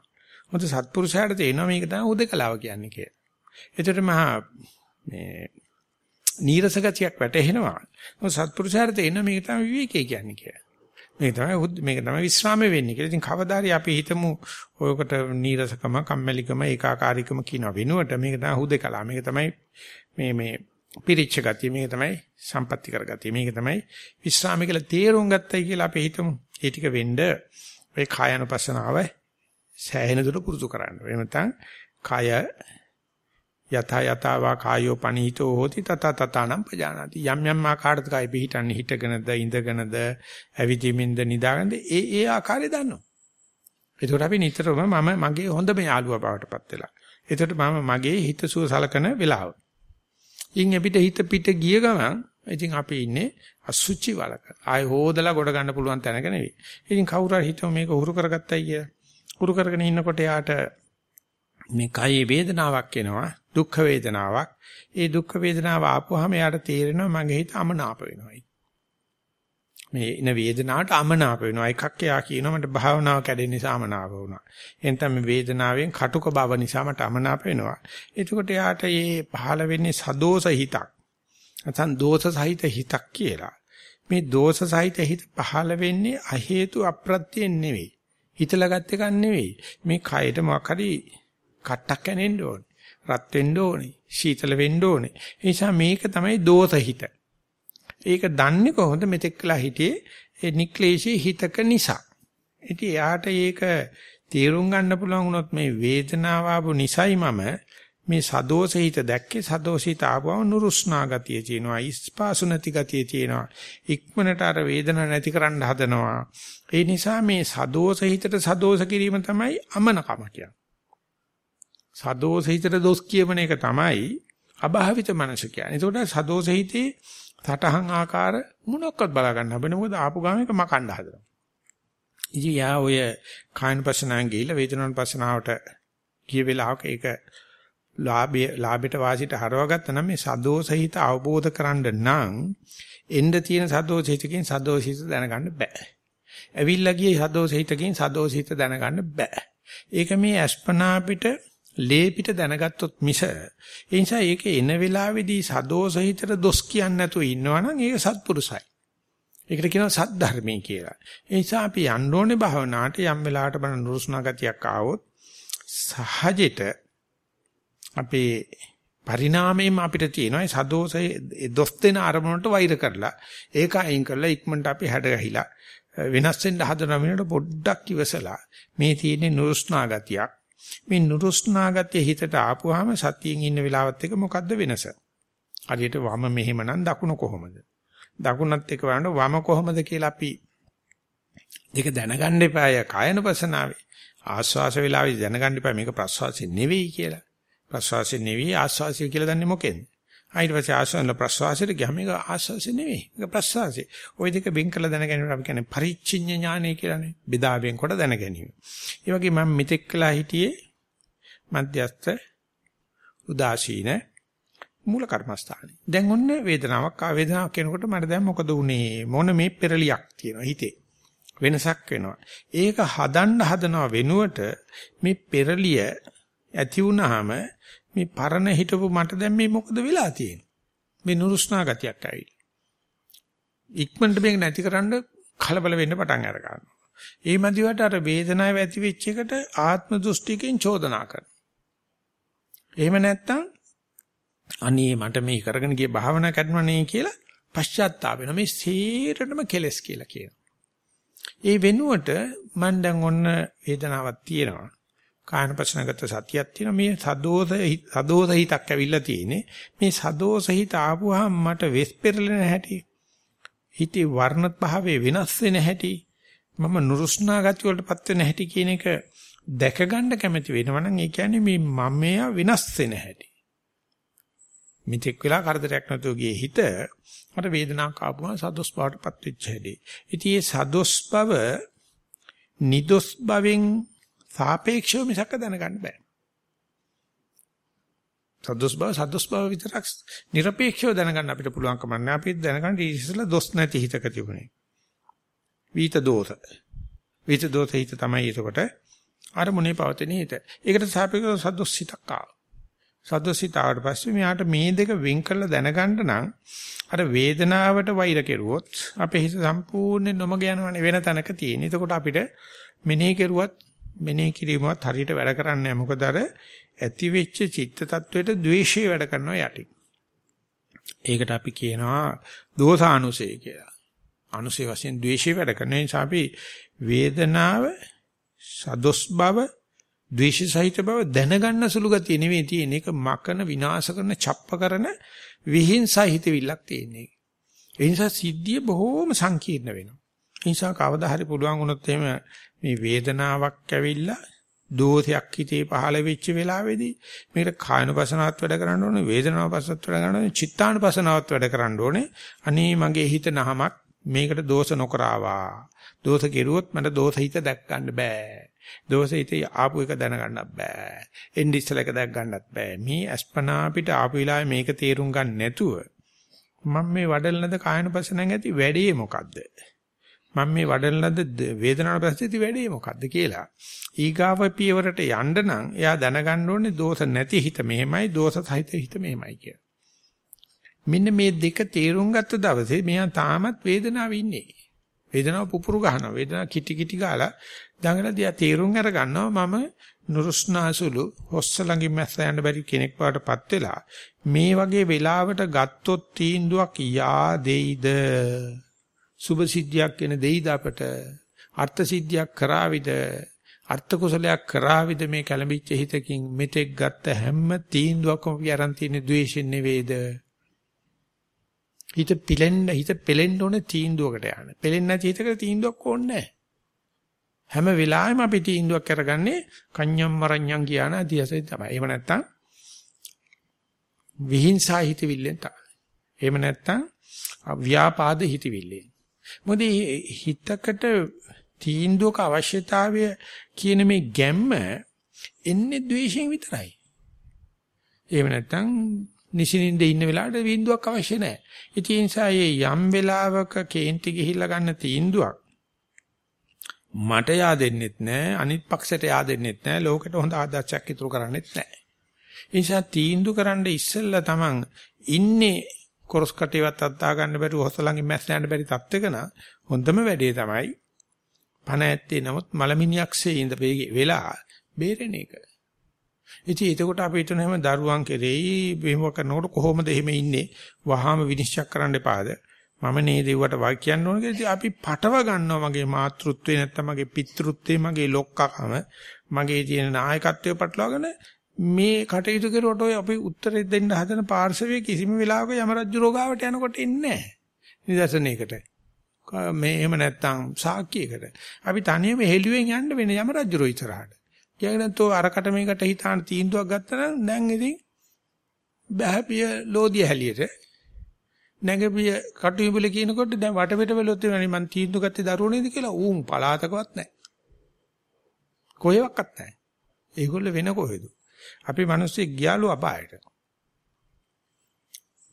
මොකද සත්පුරුෂයාට තේරෙනවා මේක තමයි උදකලාව කියන්නේ කියලා. එතකොට මහා මේ නීරස ගතියක් වැටෙනවා. මොකද සත්පුරුෂයාට තේරෙනවා මේක තමයි විවේකී කියන්නේ කියලා. මේක තමයි මේක තමයි විස්රාම වෙන්නේ කියලා. ඉතින් කවදාරි අපි හිතමු ඔයකට නීරසකම, කම්මැලිකම, ඒකාකාරීකම කියන වෙනුවට මේක තමයි හුදකලාව. මේක තමයි මේ මේ පිරිච්ච ගතිය. මේක තමයි සම්පත්‍ති කරගතිය. මේක තමයි විස්රාම කියලා තේරුම් ගත්තයි කියලා අපි හිතමු. ඒ ටික වෙන්න ඔය කායනුපස්සනාව සෑහෙන දුර පුරුදු කරන්න. එහෙම නැත්නම් කය යත යතවා කායෝ පනීතෝ හෝති තත තතනම් පජානාති. යම් යම් ආකාරයකට කය පිහිටන්නේ හිටගෙනද ඉඳගෙනද ඇවිදිමින්ද නිදාගෙනද ඒ ඒ ආකාරය දන්නවා. ඒකට අපි නිතරම මම මගේ හොඳම යාළුවා බවට පත් වෙලා. ඒකට මම මගේ හිතසුව සලකන වෙලාව. ඉන් අපිට හිත පිට ගිය ගමන් ඉතින් අපි ඉන්නේ අසුචි වලක. ආය හොදලා ගොඩ ගන්න පුළුවන් තැනක නෙවෙයි. ඉතින් කවුරු හරි හිතමු මේක උහුරු කරගත්තයි කියලා. උහුරු කරගෙන ඉන්නකොට යාට මේ කයේ වේදනාවක් එනවා දුක් වේදනාවක් ඒ දුක් වේදනාව ආපුවාම යාට තේරෙනවා මගේ හිත අමනාප වෙනවායි මේ ඉන වේදනාවට අමනාප වෙනවා එකක් එයා කියනවා මට භාවනාව කැඩෙන නිසා අමනාප වුණා එතන මේ වේදනාවෙන් කටුක බව නිසා මට අමනාප වෙනවා එතකොට යාට මේ පහළ වෙන්නේ සදෝෂ හිතක් නැත්නම් දෝෂ සහිත හිතක් කියලා මේ දෝෂ සහිත හිත පහළ වෙන්නේ අ හේතු අප්‍රත්‍යයෙන් නෙවෙයි හිතලා ගත් එකක් නෙවෙයි මේ කයට මොකක් හරි කට්ටක් කැනෙන්න ඕනේ. රත් වෙන්න ඕනේ. සීතල වෙන්න ඕනේ. ඒ නිසා මේක තමයි දෝෂ හිත. ඒක දන්නේ කොහොමද මෙතෙක් කළා හිටියේ? ඒ නික්ලේශී හිතක නිසා. ඉතින් එයාට ඒක තේරුම් ගන්න පුළුවන් වුණොත් මේ වේදනාව ආපු නිසයි මම මේ සදෝෂ හිත දැක්කේ. සදෝෂ හිත ආවම නුරුස්නා ගතිය තියෙනවා ඉස්පාසු නැති ගතිය තියෙනවා. ඉක්මනට අර වේදනාව නැති කරන්න හදනවා. ඒ නිසා මේ සදෝෂ හිතට සදෝෂ කිරීම තමයි අමනකම කියන්නේ. සදෝසිතට දොස් කියවන එක තමයි අභාවිත මනස කියන්නේ. ඒකට සදෝසිතේ සටහන් ආකාර මොනක්වත් බලා ගන්න බෑ. මොකද ආපු ගාම එක මකන්න හදනවා. ඉතින් යා ඔය කායන පස්සනාන් ගිහිල්ලා වේදනාන පස්සනාවට ගිය වෙලාවක ඒක ලාභය ලාභයට වාසියට හරවගත්තා නම් මේ සදෝසිත අවබෝධ කරන්න නම් එන්න තියෙන සදෝසිතකින් සදෝසිත දැනගන්න බෑ. ඇවිල්ලා ගියේ සදෝසිතකින් සදෝසිත දැනගන්න බෑ. ඒක මේ අස්පනා පිට ලේ පිට දැනගත්තොත් මිස ඒ නිසා ඒක එන වෙලාවේදී සදෝස හිතට දොස් කියන්නේ නැතුව ඉන්නවනම් ඒක සත්පුරුසයි. ඒකට කියනවා සද්ධර්මී කියලා. ඒ නිසා අපි යන්න ඕනේ භවනාට යම් වෙලාවට බන නුරුස්නා ගතියක් ආවොත් සහජෙට අපේ පරිණාමයෙන් අපිට තියෙනවා සදෝසයේ දොස් දෙන අරමුණට වෛර කරලා ඒක අයින් කරලා ඉක්මනට අපි හැඩ ගහිලා වෙනස් වෙන්න හදන මිනිහට පොඩ්ඩක් ඉවසලා මේ තියෙන නුරුස්නා ගතියක් මේ නුරුස්නා ගතිය හිතට ආපුවාම සතියෙන් ඉන්න වෙලාවත් එක මොකද්ද වෙනස? හරියට වම මෙහෙමනම් දකුණ කොහොමද? දකුණත් එක වරන වම කොහොමද කියලා අපි දෙක දැනගන්න එපාය කායනපසනාවේ ආස්වාස වෙලාවේ දැනගන්න එපා. මේක ප්‍රස්වාසය නෙවෙයි කියලා. ප්‍රස්වාසය නෙවෙයි ආස්වාසය කියලා දන්නේ මොකෙන්ද? ඊට පස්සේ ආස්වාසන ප්‍රස්වාසයට ගියාම මේක ආස්වාසය නෙවෙයි. මේක ප්‍රස්වාසය. ওই දෙක වෙන් කළ දැන ගැනීම අපි කියන්නේ පරිච්ඡින්න ඥානය කියලානේ. බෙදාවෙන් කොට දැන ගැනීම. ඒ වගේ මම මෙතෙක් කළා හිටියේ මධ්‍යස්ත උදාසීන මූල කර්මස්ථානේ. දැන් ඔන්න වේදනාවක් ආ වේදනාවක් කෙනකොට මට දැන් මොකද උනේ? මොන මේ පෙරලියක් තියෙනවා හිතේ. වෙනසක් වෙනවා. ඒක හදන්න හදනව වෙනුවට මේ පෙරලිය ඇති වුනහම මේ පරණ හිටපු මට දැන් මේ මොකද වෙලා තියෙන්නේ? මේ නුරුස්නා ගතියක් ඇවිල්ලා. ඉක්මනට මේක නැතිකරන්න කලබල වෙන්න පටන් අර ගන්නවා. ඒ මදිවට අර වේදනාව ඇති වෙච්ච එකට ආත්ම දෘෂ්ටිකෙන් චෝදනා කරනවා. එහෙම නැත්නම් අනේ මට මේ කරගෙන ගිය භාවනා කරනවනේ කියලා පශ්චාත්තාප වෙනවා. මේ සීරටම කෙලස් කියලා කියනවා. ඒ වෙනුවට මම දැන් ඔන්න වේදනාවක් තියෙනවා. කායනපසනගත සතියක් තියෙනවා. මේ සදෝස සදෝස හිතක් ඇවිල්ලා තියෙන්නේ. මේ සදෝස හිත ආපුවාම මට වෙස් පෙරලෙන හැටි හිතේ වර්ණ භාවයේ වෙනස් වෙන හැටි මම නුරුස්නා ගති වලටපත් වෙන හැටි කියන එක දැක ගන්න කැමති වෙනවා නම් ඒ කියන්නේ මේ මමයා වෙනස් වෙන හැටි. මිත්‍යක් වෙලා කරදරයක් නැතුව ගියේ හිත මට වේදනාවක් ආපුවා සදොස් බවටපත් වෙච්ච හැටි. ඉතින් මේ සදොස් බව නිදොස් බවෙන් සාපේක්ෂව මිසක් දැනගන්න බෑ. සද්දොස් බව සද්දොස් බව විතරක් নিরপেক্ষව දැනගන්න අපිට පුළුවන් කමක් නෑ. අපි දැනගන්න ඉස්සෙල්ලා දොස් නැති හිතක තිබුණේ. විිත දෝෂ. විිත දෝෂ හිත තමයි එතකොට අර මොනේ පවතින හිත. ඒකට සාපේක්ෂව සද්දොස් හිතක් ආවා. සද්දසිතාවට පස්සේ මෙයාට මේ දෙක වෙන් කරලා දැනගන්න නම් අර වේදනාවට වෛර කෙරුවොත් අපේ හිත සම්පූර්ණයෙන් නොමග යනවනේ වෙන තැනක තියෙන. එතකොට අපිට මෙනෙහි කෙරුවත් මෙනෙහි කිරීමවත් හරියට වැඩ කරන්නේ නැහැ. මොකද අර ඇති වෙච්ච චිත්ත tattweට ද්වේෂය වැඩ කරනවා යටි. ඒකට අපි කියනවා දෝසානුසය කියලා. අනුසය වශයෙන් ද්වේෂය වැඩ කරන නිසා අපි වේදනාව සදොස් බව ද්වේෂ සහිත බව දැනගන්න සුළු ගතිය නෙවෙයි තියෙන එක මකන විනාශ කරන ڇප්ප කරන විහිංසා හිතවිල්ලක් තියෙන්නේ. ඒ නිසා සිද්ධිය බොහෝම සංකීර්ණ වෙනවා. ඒ නිසා කවදා හරි පුළුවන් වුණොත් එහෙම මේ වේදනාවක් ඇවිල්ලා දෝෂයක් හිතේ පහළ වෙච්ච වෙලාවේදී මේකට කායනුපසනාවත් වැඩ කරන්න ඕනේ වේදනාවපසත් වැඩ කරන්න ඕනේ චිත්තානුපසනාවත් වැඩ කරන්න ඕනේ. අනේ මගේ හිත නහමක් මේකට දෝෂ නොකරවා. දෝෂ කෙරුවොත් මට දෝෂ හිත දැක් ගන්න බෑ. දෝෂ හිත ආපු එක දැනගන්නත් බෑ. එන්නේ ඉස්සල එක දැක් ගන්නත් බෑ. මේ අස්පනා අපිට ආපු වෙලාවේ මේක තේරුම් ගන්න නැතුව මම මේ වඩලනද කායනුපසනෙන් ඇති වැඩේ මොකද්ද? මම මේ වඩන ලද වේදනාවට පස්සේ වැඩේ මොකද්ද කියලා. ඊගාව පියවරට යන්න නම් එයා දැනගන්න ඕනේ දෝෂ නැති හිත මෙහෙමයි දෝෂ සහිත හිත මෙහෙමයි කියලා. මෙන්න මේ දෙක තේරුම් ගත්ත දවසේ මෙයා තාමත් වේදනාවේ ඉන්නේ. වේදනාව පුපුරු ගන්නවා. වේදනාව කිටි කිටි ගාලා දඟලලා දිහා තේරුම් අර ගන්නවා මම නුරුස්නාසුළු හොස්ස ළඟින් මැස්ස යන්න බැරි කෙනෙක් වඩටපත් වෙලා මේ වගේ වෙලාවට ගත්තොත් තීන්දුවක් යා දෙයිද සුභ සිද්ධියක් එන දෙයිද අපට අර්ථ සිද්ධියක් කරාවිද අර්ථ කුසලයක් කරාවිද මේ කැළඹිච්ච හිතකින් මෙතෙක් ගත්ත හැම තීන්දුවක්ම අපි අරන් තියෙන ද්වේෂෙන් නෙවෙයිද හිත පිලෙන්න හිත පෙලෙන්න ඕනේ තීන්දුවකට යන්න. පෙලෙන්නේ නැති හිතකට තීන්දුවක් ඕනේ හැම වෙලාවෙම අපි තීන්දුවක් කරගන්නේ කන්‍යම් මරණ්‍යම් කියන අධ්‍යයසය තමයි. එහෙම නැත්නම් විහිංසා හිතවිල්ලෙන් තමයි. එහෙම නැත්නම් ව්‍යාපාද හිතවිල්ලෙන්. මොකද හිතකට තීන්දුවක අවශ්‍යතාවය කියන මේ ගැම්ම එන්නේ ද්වේෂයෙන් විතරයි. එහෙම නැත්නම් නිසින්ින්ද ඉන්න වෙලාවට බින්දුවක් අවශ්‍ය නැහැ. ඒ නිසා යම් වෙලාවක කේන්ති ගිහිල්ලා ගන්න තීන්දුවක් මට yaadෙන්නෙත් නැහැ අනිත් පක්ෂයට yaadෙන්නෙත් නැහැ ලෝකෙට හොඳ ආදර්ශයක් ඉතුරු කරන්නෙත් නැහැ. ඒ නිසා තීන්දුව කරන්න ඉස්සෙල්ලා තමන් ඉන්නේ කොරස් කටේවත් අත්දා ගන්න බැරි හොසලංගේ මැස් යන්න බැරි තත්ත්වක න හොඳම වැඩේ තමයි පණ ඇත්තේ නමුත් මලමිනියක්සේ ඉඳ වෙලා බේරෙන එක. ඉතින් එතකොට අපි හිතන හැම දරුවන් කෙරෙහි මෙහෙම කරනකොට කොහොමද එහෙම ඉන්නේ? වහාම විනිශ්චය කරන්න එපාද? මම නේද ඒවට වා කියන්න ඕන කියලා. අපි පටව ගන්නවා මගේ මාතෘත්වේ නැත්තම් මගේ පිතෘත්වේ මගේ ලොක්කකම මගේ තියෙන නායකත්වයේ පටලවාගෙන මේ කටයුතු කරුවට ඔය අපි උත්තරේ දෙන්න හදන පාර්ශවයේ කිසිම වෙලාවක යම රජු රෝගාවට යනකොට එන්නේ නැහැ නිදර්ශනයකට මේ එහෙම නැත්තම් සාක්කියකට අපි තනියම හෙළුවෙන් යන්න වෙන යම රජු රෝ ඉතරහට කියගෙන තෝ අරකට මේකට හිතාන තීන්දුවක් ගත්තා නම් දැන් ඉතින් බහැපිය ලෝදිය හැලියට නැගපිය කටුඹුල කියනකොට දැන් වටපිට වෙලොත් වෙනනි මං තීන්දුව ගත්තේ දරුවෝ නේද කියලා ඌන් පලාතකවත් නැහැ. කොහෙවත් නැහැ. ඒගොල්ලෝ වෙන කොහෙද? අපි මිනිස්සු ගියාලු අපායට.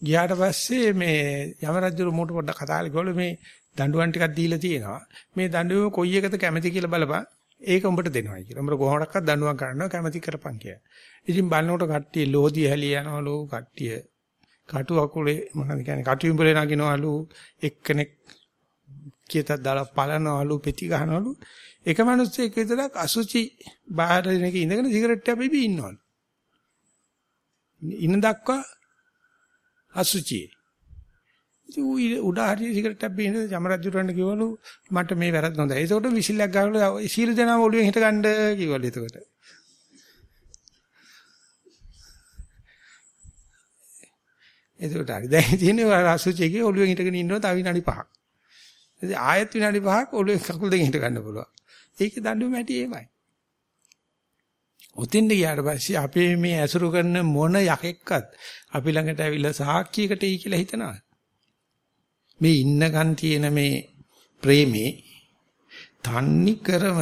ගියාට පස්සේ මේ යම රජු මොකට පොඩ්ඩක් කතා කරලා මේ දඬුවම් ටිකක් දීලා තියෙනවා. මේ දඬුවම කොයි එකද කැමති කියලා බලපන්. ඒක උඹට දෙනවා කියලා. උඹට කොහොමඩක්වත් දඬුවම් කරනවා කැමති කරපන් කියලා. ඉතින් බලනකොට කට්ටිය ලෝදි හැලිය යනවලු කට්ටිය කටු අකුලේ මොනවද කියන්නේ කටු විඹලේ නගිනවලු එක්කෙනෙක් කියතක් දාලා පලනවලු පෙති ගහනවලු එක මිනිස්සෙක් විතරක් අසුචි බාහිර දෙනක ඉඳගෙන සිගරට් එක බිබී ඉන්නවලු ඉන්න දක්වා අසුචි උඩ හරිය සිගරට් එකක් බින්න ජමරජුරන්ට කිව්වලු මට මේ වැරද්ද හොඳයි ඒකට විසිල්ලක් ගහලා සීල දෙනාම ඔළුවෙන් හිට ගන්න කිව්වලු එතකොට එතකොට හරි. දැන් තියෙන්නේ අසුචිගේ ඔළුවෙන් හිටගෙන ඉන්නවා තව විනාඩි 5ක්. ඉතින් ආයෙත් විනාඩි 5ක් ඔළුවෙන් කකුල් දෙකෙන් හිට ගන්න පුළුවන්. ඒකේ දඬුවම ඇටි එමය. ඔතින්ද ගියාට පස්සේ අපේ මේ ඇසුරු කරන මොන යකෙක්වත් අපි ළඟට ඇවිල්ලා සාක්කියකට එයි කියලා හිතනවා. මේ ඉන්නකන් තියෙන මේ ප්‍රේමේ තන්නි කරම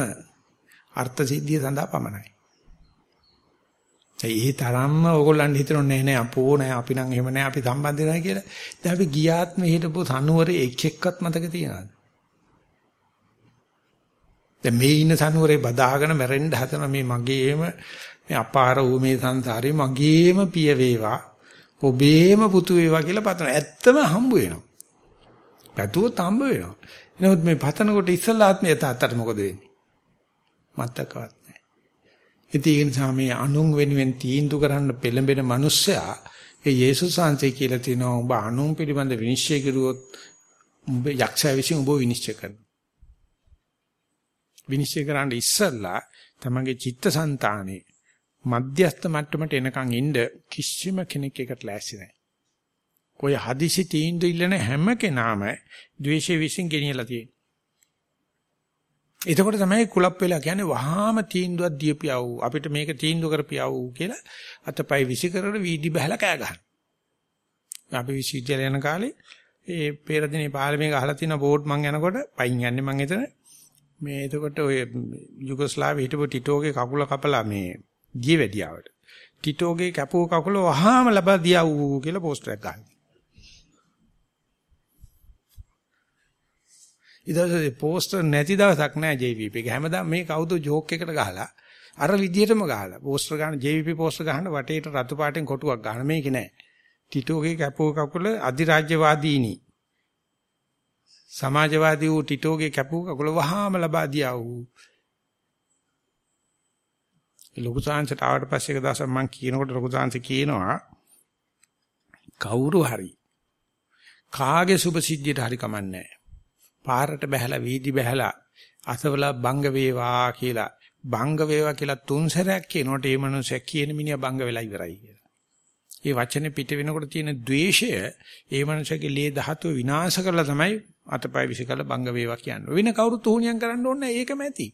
අර්ථ සිද්ධිය සඳහා පමණයි. ඒ තරම්ම ඕගොල්ලන් හිතන්නේ නෑ අපෝ නෑ අපි නම් එහෙම නෑ අපි සම්බන්ධ නැහැ කියලා. දැන් අපි ගියාත්ම හිටපු සනුවරේ එක් එක්කත් මතක තියනවාද? දැන් මේ ඉන්න සනුවරේ බදාගෙන මැරෙන්න හදන මේ මගේම මේ අපාර වූ මේ සංසාරේ මගේම පිය වේවා ඔබේම පුතු වේවා කියලා පතන. ඇත්තම හම්බ වෙනවා. පැතුවොත් හම්බ වෙනවා. එනමුත් මේ පතනකොට ඉස්සල්ලා ආත්මය තාත්තට මොකද වෙන්නේ? මතකවත් ඉතින් ඒ නිසා මේ අනුන් වෙනුවෙන් තීන්දුව කරන්න පෙළඹෙන මිනිස්සයා ඒ යේසුස් වහන්සේ කියලා තිනවා ඔබ අනුන් පිළිබඳ විනිශ්චය කරුවොත් ඔබ යක්ෂයා විසින් ඔබ විනිශ්චය කරනවා. විනිශ්චය කරන්න ඉස්සෙල්ලා තමගේ චිත්තසංතානේ මධ්‍යස්ථ මට්ටමට එනකන් ඉන්න කිසිම කෙනෙක් එකට ලෑස්ති නැහැ. ඔය හදිසි තීන්දුව ඉල්ලන හැම කෙනාම ද්වේෂය විසින් ගෙනියලා තියෙනවා. එතකොට තමයි කුලප් වෙලා කියන්නේ වහාම තීන්දුවක් දීපියව අපිට මේක තීන්දුව කරපියව කියලා අතපය විසි කරගෙන වීදි බහලා කෑ ගහන. අපි විශ්වවිද්‍යාලය යන කාලේ ඒ පෙරදිනේ පාර්ලිමේක අහලා තියෙන බෝඩ් මං යනකොට පයින් යන්නේ මං එතන මේ එතකොට ඔය යුගොස්ලාවිය හිටපු ටිටෝගේ කකුල කපලා මේ ගිය වැඩියාවට ටිටෝගේ කැපුව කකුල වහාම ලබා දියව් කියලා පෝස්ටරයක් ගහනවා. ඊදවසේ පෝස්ටර් නැති දවසක් නෑ JVP එක. හැමදාම මේ කවුද ජෝක් එකට ගහලා අර විදියටම ගහලා පෝස්ටර් ගන්න JVP පෝස්ටර් ගහන වටේට රතු පාටෙන් කොටුවක් ගන්න මේක නෑ. ටිටෝගේ කැපුව කකුල අධිරාජ්‍යවාදීනි. සමාජවාදී වූ ටිටෝගේ කැපුව කකුල වහාම ලබා දියා වූ ලොකු සාංශට ආවට පස්සේ එක දවසක් මම කියනකොට ලොකු සාංශ කියනවා කවුරු හරි කාගේ සුභ සිද්ධියට හරි කමන්නේ පාරට බහැලා වීදි බහැලා අසවලා බංග වේවා කියලා බංග වේවා කියලා තුන් සැරයක් කියනකොට ඒ මනුස්සයා කියන මිනිහා බංග වෙලා ඉවරයි කියලා. ඒ වචනේ පිට වෙනකොට තියෙන द्वේෂය ඒ මනුස්සයාගේ ලේ ධාතුව විනාශ කරලා තමයි අතපය විසිකලා බංග වේවා කියන්නේ. වෙන කවුරුත් උහුණියම් කරන්න ඕනේ ඒකම ඇති.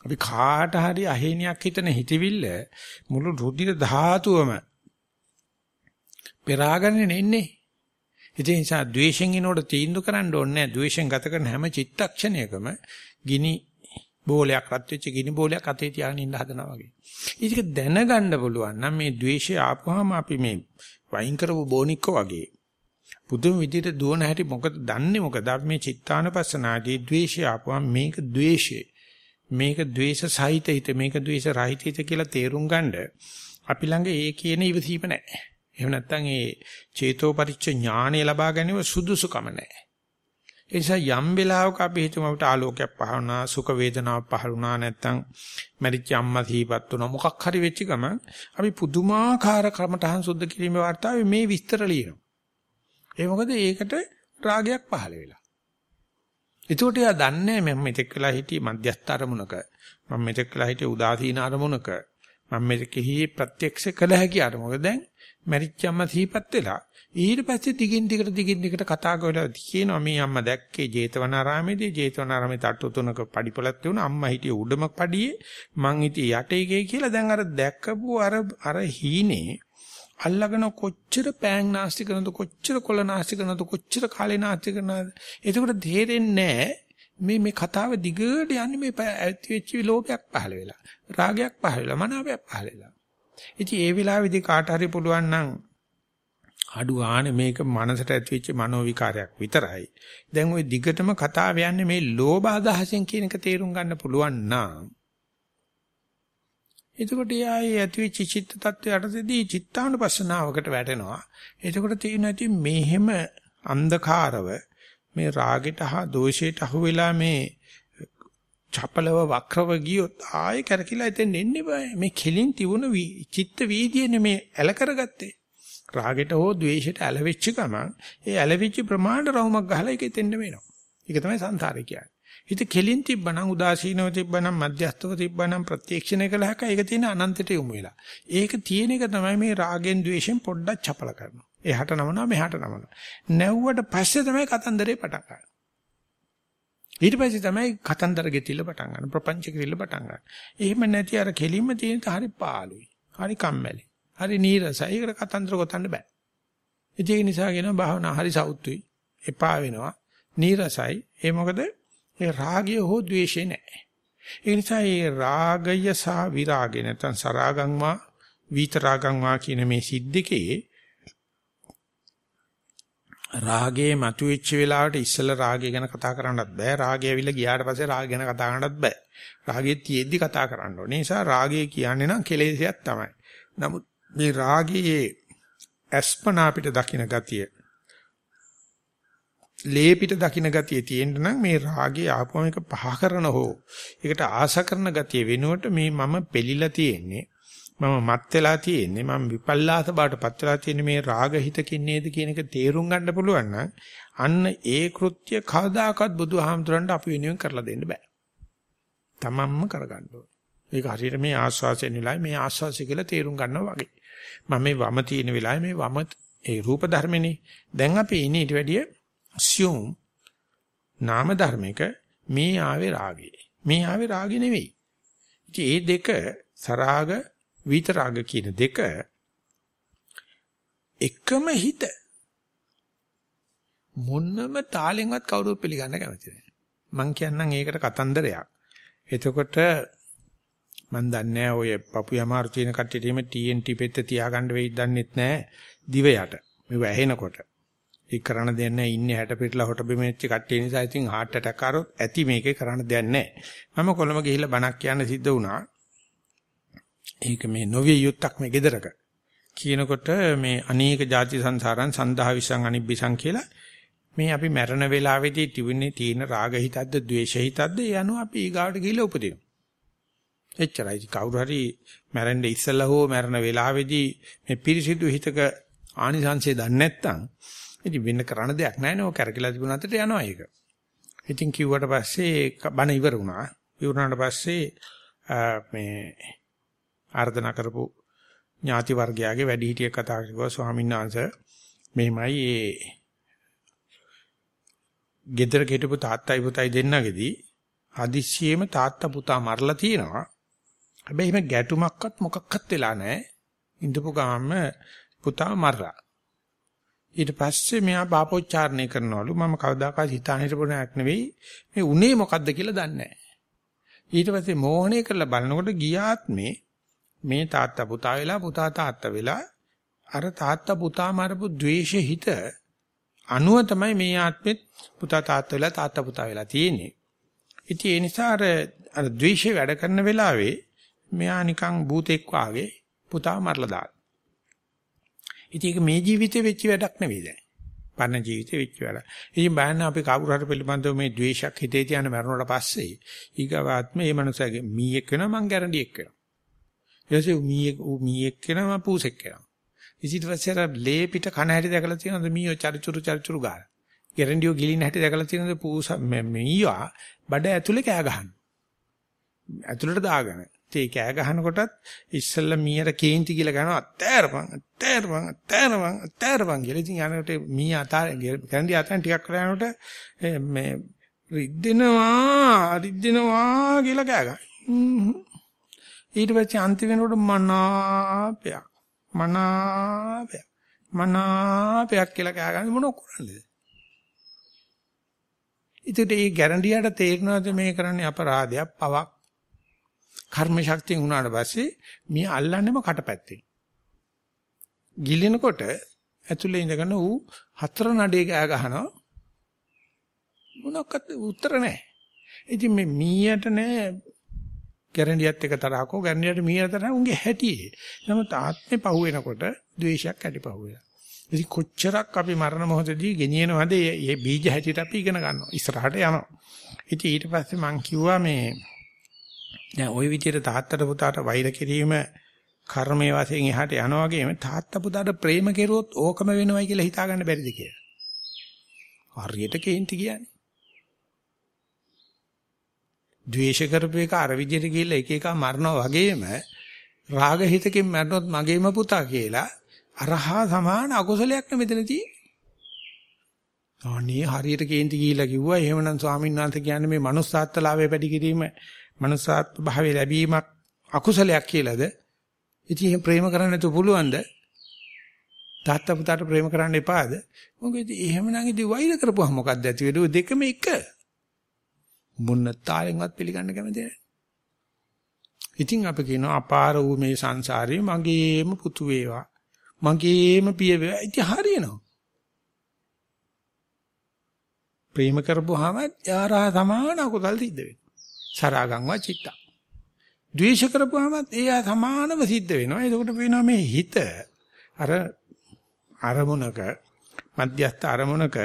අපි කාට හරි අහේනියක් හිතන හිතවිල්ල මුළු රුධිර ධාතුවම පෙරාගෙන නෙන්නේ. ඒ නිසා ද්වේෂෙන් එනකොට තීන්දුව කරන්න ඕනේ නැහැ. ද්වේෂෙන් ගත කරන හැම චිත්තක්ෂණයකම ගිනි බෝලයක් රත් වෙච්ච ගිනි බෝලයක් අතේ තියාගෙන ඉන්න හදනවා වගේ. ඒක දැනගන්න පුළුවන් නම් මේ ද්වේෂය ආපුවාම අපි මේ වයින් කරපු බෝනික්ක වගේ පුදුම විදිහට දුවන හැටි මොකද දන්නේ මොකද? අපි මේ චිත්තානපස්සනාදී ද්වේෂය ආපුවම මේක ද්වේෂය. මේක ද්වේෂ සහිත හිත මේක ද්වේෂ රහිත හිත කියලා තේරුම් ගන්න අපි ළඟ ඒ කියන ඉවසීම නැහැ. එහෙම නැත්නම් ඒ චේතෝ පරිච්ඡ ඥානය ලබා ගැනීම සුදුසුකම නැහැ. ඒ නිසා යම් වෙලාවක අපි හිතමු අපිට ආලෝකයක් පහළ වුණා සුඛ වේදනාවක් පහළ වුණා නැත්නම් මැරිච්ච අම්මා සිහිපත් වුණා මොකක් හරි වෙච්ච ගමන් අපි පුදුමාකාර කර්මතහන් සුද්ධ කිරීමේ වார்த்தාවේ මේ විස්තර ලියනවා. ඒ මොකද ඒකට රාගයක් පහළ වෙලා. එතකොට එයා දන්නේ මම මෙතෙක් වෙලා හිටියේ මධ්‍යස්ථ අරමුණක. මම මෙතෙක් වෙලා හිටියේ උදාසීන අරමුණක. මම මෙතෙකෙහි ප්‍රත්‍යක්ෂ කළ හැකි අරමුණක. දැන් මරිච්චම්ම සිහිපත් වෙලා ඊට පස්සේ දිගින් දිගට දිගින් දිගට කතා කරලා කියනවා මේ අම්මා දැක්කේ ජේතවනාරාමේදී ජේතවනාරාමේ තට්ටු තුනක පඩිපලක් තියුණා අම්මා හිටියේ උඩම පඩියේ මං හිටියේ යටේකේ කියලා දැන් අර දැක්කපු අර අර හීනේ අල්ලගෙන කොච්චර පෑන් නාස්ති කරනද කොච්චර කොළ නාස්ති කරනද කොච්චර කාලේ නාස්ති කරනද එතකොට තේරෙන්නේ මේ මේ කතාව දිගට යන්නේ මේ ඇති වෙච්ච ලෝභයක් පහළ වෙලා රාගයක් පහළ වෙලා මනාපයක් පහළ වෙලා. ඉතින් ඒ වෙලාවේදී කාට හරි පුළුවන් නම් අඩු ආනේ මේක මනසට ඇතිවෙච්ච මනෝ විකාරයක් විතරයි. දැන් ওই දිගටම කතාව යන්නේ මේ ලෝභ අදහසෙන් කියන එක තේරුම් ගන්න පුළුවන් නම් එතකොට යායේ ඇතිවෙච්ච චිත්ත tattවයටදී චිත්තානුපස්සනාවකට වැටෙනවා. එතකොට තියෙන ඇති මෙහෙම අන්ධකාරව මේ රාගෙට හා දෝෂයට අහු වෙලා මේ චපලව වක්‍රව ගියොත් ආයෙ කරකිලා එතෙන් එන්නේ බෑ. මේ කෙලින් තිබුණ චිත්ත වීදියනේ මේ ඇල කරගත්තේ. රාගෙට හෝ ද්වේෂයට ඇලවිච්ච ගමන් ඒ ඇලවිච්ච ප්‍රමාණයට රවුමක් ගහලා ඒක එතෙන්න වෙනවා. ඒක තමයි සංසාරේ කියන්නේ. හිත කෙලින් තිබ්බනම් උදාසීනව තිබ්බනම් මධ්‍යස්තව තිබ්බනම් ප්‍රත්‍යක්ෂණය කළාක ඒක තියෙන අනන්තයට යොමු වෙලා. ඒක තියෙන එක තමයි මේ රාගෙන් ද්වේෂෙන් පොඩ්ඩක් චපල කරනවා. එහාට නමනවා මෙහාට නමනවා. නැව්වට පස්සේ තමයි කතන්දරේ පටන් ගන්න. ඊට පස්සේ තමයි කතන්දර ගෙතිල්ල පටන් ගන්න. ප්‍රපංච කිරිල්ල පටන් ගන්න. එහෙම නැති අර කෙලින්ම තියෙන හරි පාළුයි. හරි කම්මැලි. හරි නීරසයි. ඒකට කතන්දර ගොතන්න බෑ. ඒක නිසා කියන භාවනා හරි සෞතුයි. එපා වෙනවා. නීරසයි. ඒ මොකද ඒ රාගය හෝ ද්වේෂය නැහැ. ඒ නිසා මේ රාගය සහ විරාගය නැත්නම් සරාගං වා විතරාගං වා කියන මේ සිද්දකේ රාගේ මතුවෙච්ච වෙලාවට ඉස්සෙල්ලා රාගය ගැන කතා කරන්නත් බෑ. රාගය ඇවිල්ලා ගියාට පස්සේ රාගය ගැන කතා කරන්නත් බෑ. රාගයේ තියෙද්දි කතා කරන්න ඕනේ. ඒ නිසා රාගය කියන්නේ නම් කෙලෙසයක් තමයි. නමුත් මේ රාගයේ අස්පනා පිට දකින්න ගතිය ලේ පිට දකින්න ගතිය තියෙන්න නම් මේ රාගය ආපුවම එක පහ කරන හෝ ඒකට ආස කරන ගතිය වෙනුවට මේ මම පෙලිලා තියෙන්නේ මම මත් වෙලා තියෙන්නේ මම විපල්ලාස බාටපත් වෙලා තියෙන්නේ මේ රාග හිතකින් නේද කියන එක තේරුම් ගන්න පුළුවන් නම් අන්න ඒ කෘත්‍ය කවදාකවත් බුදුහාමුදුරන්ට අපි වෙනුවෙන් කරලා දෙන්න බෑ. තමන්ම කරගන්න ඕනේ. ඒක හරියට මේ ආස්වාසයෙන් වෙලාවේ මේ ආස්වාසය කියලා තේරුම් ගන්නවා වගේ. මම මේ වම තියෙන වෙලාවේ මේ වම ඒ රූප ධර්මනේ. දැන් අපි ඉන්නේ ඊට වැඩිය assume නාම ධර්මයක මේ ආවේ රාගය. මේ ආවේ රාගය නෙවෙයි. ඉතින් මේ දෙක සරාග විතරාග කියන දෙක එකම හිත මොන්නම තාලෙන්වත් කවුරුත් පිළිගන්න කැමති නැහැ. මං කියන්නම් ඒකට කතන්දරයක්. එතකොට මන් දන්නේ ඔය පපු යමාරු තියෙන කට්ටියට එimhe TNT පෙත්ත තියාගන්න වෙයිද දන්නෙත් නැහැ දිව යට. මේව ඇහෙනකොට. ඒ කරන්න දෙයක් නැහැ ඉන්නේ හැට පිටලා හොට බිම වෙච්ච කට්ටිය නිසා ඉතින් heart attack ආරොත් ඇති මේකේ කරන්න දෙයක් නැහැ. මම කොළඹ ගිහිල්ලා බණක් කියන්න සිද්ධ වුණා. ඒක මේ නොවිය යුත්තක් මේ gedaraක. කියනකොට මේ අනේක ಜಾති සංසාරං සන්දහා විසං අනිබ්බිසං කියලා මේ අපි මරණ වේලාවේදී තිබුණේ තීන රාග හිතද්ද ද්වේෂ හිතද්ද ඒ අනුව අපි ඊගාවට ගිහිල්ලා උපදිනවා. එච්චරයි කවුරු හරි මැරෙන්න ඉස්සලා හෝ මැරෙන වෙලාවේදී මේ පිරිසිදු හිතක ආනිසංශය දන්නේ නැත්නම් ඉතින් වෙන කරන්න දෙයක් නැහැ නේ ඔය කරකිලා තිබුණ අතට යනවා ඒක. ඉතින් කිව්වට පස්සේ බණ ඉවර වුණා. ඉවරනාට පස්සේ මේ ආර්දනා කරපු ඥාති වර්ගයාගේ වැඩිහිටියෙක් කතා කරලා ස්වාමීන් වහන්සේ මෙහිමයි ඒ ගෙදර කෙටපු තාත්තයි පුතයි දෙන්නගෙදී හදිස්සියෙම තාත්තා පුතා මරලා තියෙනවා. හැබැයි එහෙම ගැටුමක්වත් මොකක්වත් වෙලා නැහැ. ඉඳපු ගාම පුතා මරලා. ඊට පස්සේ මෙයා පාපෝච්චාරණය කරනවලු මම කවදාකවත් හිතාන හිටපු නෑක් නෙවෙයි මේ උනේ මොකද්ද කියලා දන්නේ නැහැ. ඊට පස්සේ මෝහණය කරලා බලනකොට ගියාත් මේ මේ තාත්තා පුතා වෙලා පුතා තාත්තා වෙලා අර තාත්තා පුතා මරපු ද්වේෂ හිත අනුව තමයි මේ ආත්මෙත් පුතා තාත්තා වෙලා තාත්තා පුතා වෙලා තියෙන්නේ. ඉතින් ඒ නිසා අර අර ද්වේෂය වැඩ කරන වෙලාවේ මෙයා නිකන් භූතෙක් වාගේ පුතා මරලා දාන. ඉතින් ඒක මේ ජීවිතේ වෙච්ච වැඩක් නෙවෙයි දැන්. පරණ ජීවිතේ වෙච්ච වැඩක්. ඉතින් බලන්න අපි කවුරු හරි පිළිබඳව මේ ද්වේෂයක් හිතේ තියන මරණයට පස්සේ ඊගාවාත්ම මේ මනුස්සයාගේ මීයක් වෙනවා මං ගැරන්ඩියෙක් වෙනවා. ඊටසේ මීයක් මීයක් වෙනවා මං පූසෙක් වෙනවා. ඊට පස්සේ අර ලේ පිට කන හැටි දැකලා තියෙනවද මීයෝ චරිචුරු චරිචුරු ගාන. ගැරන්ඩියෝ ගිලින හැටි දැකලා තියෙනවද පූස මීයා බඩ ඇතුලේ කෑ ගහන. ඇතුලට දාගෙන ඒ කෑ ගහනකොටත් ඉස්සෙල්ලා මීයට කේන්ති කියලා ගනවා අතෑරපන් අතෑරපන් අතෑරපන් අතෑරපන් කියලා. ඉතින් යනකොට මී අතාර කැරන්ඩි අතෙන් ටිකක් කරලා යනකොට මේ රිද්දෙනවා රිද්දෙනවා කියලා කෑ ගහනවා. ඊට පස්සේ අන්තිම වෙනකොට මනාපයක් මනාපයක් මනාපයක් කියලා කෑ ගන්න මොන කරන්නේද? ඉතින් ඒ ගැරන්ඩියට තේරෙනවද මේ කරන්නේ අපරාධයක් පවක් කර්ම ශක්තිය වුණාට පස්සේ මේ අල්ලන්නේම කටපැත්තෙන්. ගිලිනකොට ඇතුලේ ඉඳගෙන ඌ හතර නඩේ ගෑ ගහනවා. මොනක්වත් උත්තර නැහැ. ඉතින් මේ මීයට නෑ ගැරන්ඩියත් එක තරහකෝ ගැරන්ඩියට මීයට තරහ උන්ගේ හැටියේ. නමුත් ආත්මේ පහු වෙනකොට ද්වේෂයක් ඇති පහු වෙනවා. ඉතින් කොච්චරක් අපි මරණ මොහොතදී ගෙනියනවද මේ බීජ හැටියට අපි ඉගෙන ගන්නවා. ඉස්සරහට යනවා. ඉතින් ඊට පස්සේ මං කිව්වා මේ දැන් ওই විදිහට තාත්තට පුතාට වෛර කිරීම කර්මයේ වශයෙන් එහාට යනවා වගේම තාත්තා පුතාට ප්‍රේම කෙරුවොත් ඕකම වෙනවයි කියලා හිතා ගන්න බැරිද කියලා. හරියට කේන්ති කියන්නේ. ද්වේෂ කරපු එක අර විදිහට ගිහිල්ලා එක එක මරනවා වගේම රාග හිතකින් මරනොත් මගේම පුතා කියලා අරහා සමාන අකුසලයක් නෙමෙතන තියෙන්නේ. අනේ හරියට කේන්ති ගිහිල්ලා කිව්වා එහෙමනම් ස්වාමීන් වහන්සේ කියන්නේ මේ manussාත්ලාවේ වැඩි කිරීම මනුසාත් භාවයේ ලැබීමක් අකුසලයක් කියලාද? ඉතින් ප්‍රේම කරන්න නැතුව පුළුවන්ද? තාත්තා පුතාට ප්‍රේම කරන්න එපාද? මොකද එහෙමනම් ඉතින් වෛර කරපුවා මොකක්ද ඇති වෙන්නේ? දෙකම එක. මොන්න තාලෙන්වත් පිළිගන්න කැමති නැහැ. ඉතින් අපි කියනවා අපාර වූ මේ සංසාරේ මගේම පුතු වේවා. මගේම පිය වේවා. ඉතින් හරියනවා. ප්‍රේම කරපුවාම යාරා සමාන අකුසල් සිද්ධ වෙනවා. සරාගං වචිත්තා. ද්වේෂ කරපුවාමත් ඒ සමානව සිද්ධ වෙනවා. එතකොට වෙනවා මේ හිත අර අරමුණක මධ්‍යස්ථ අරමුණක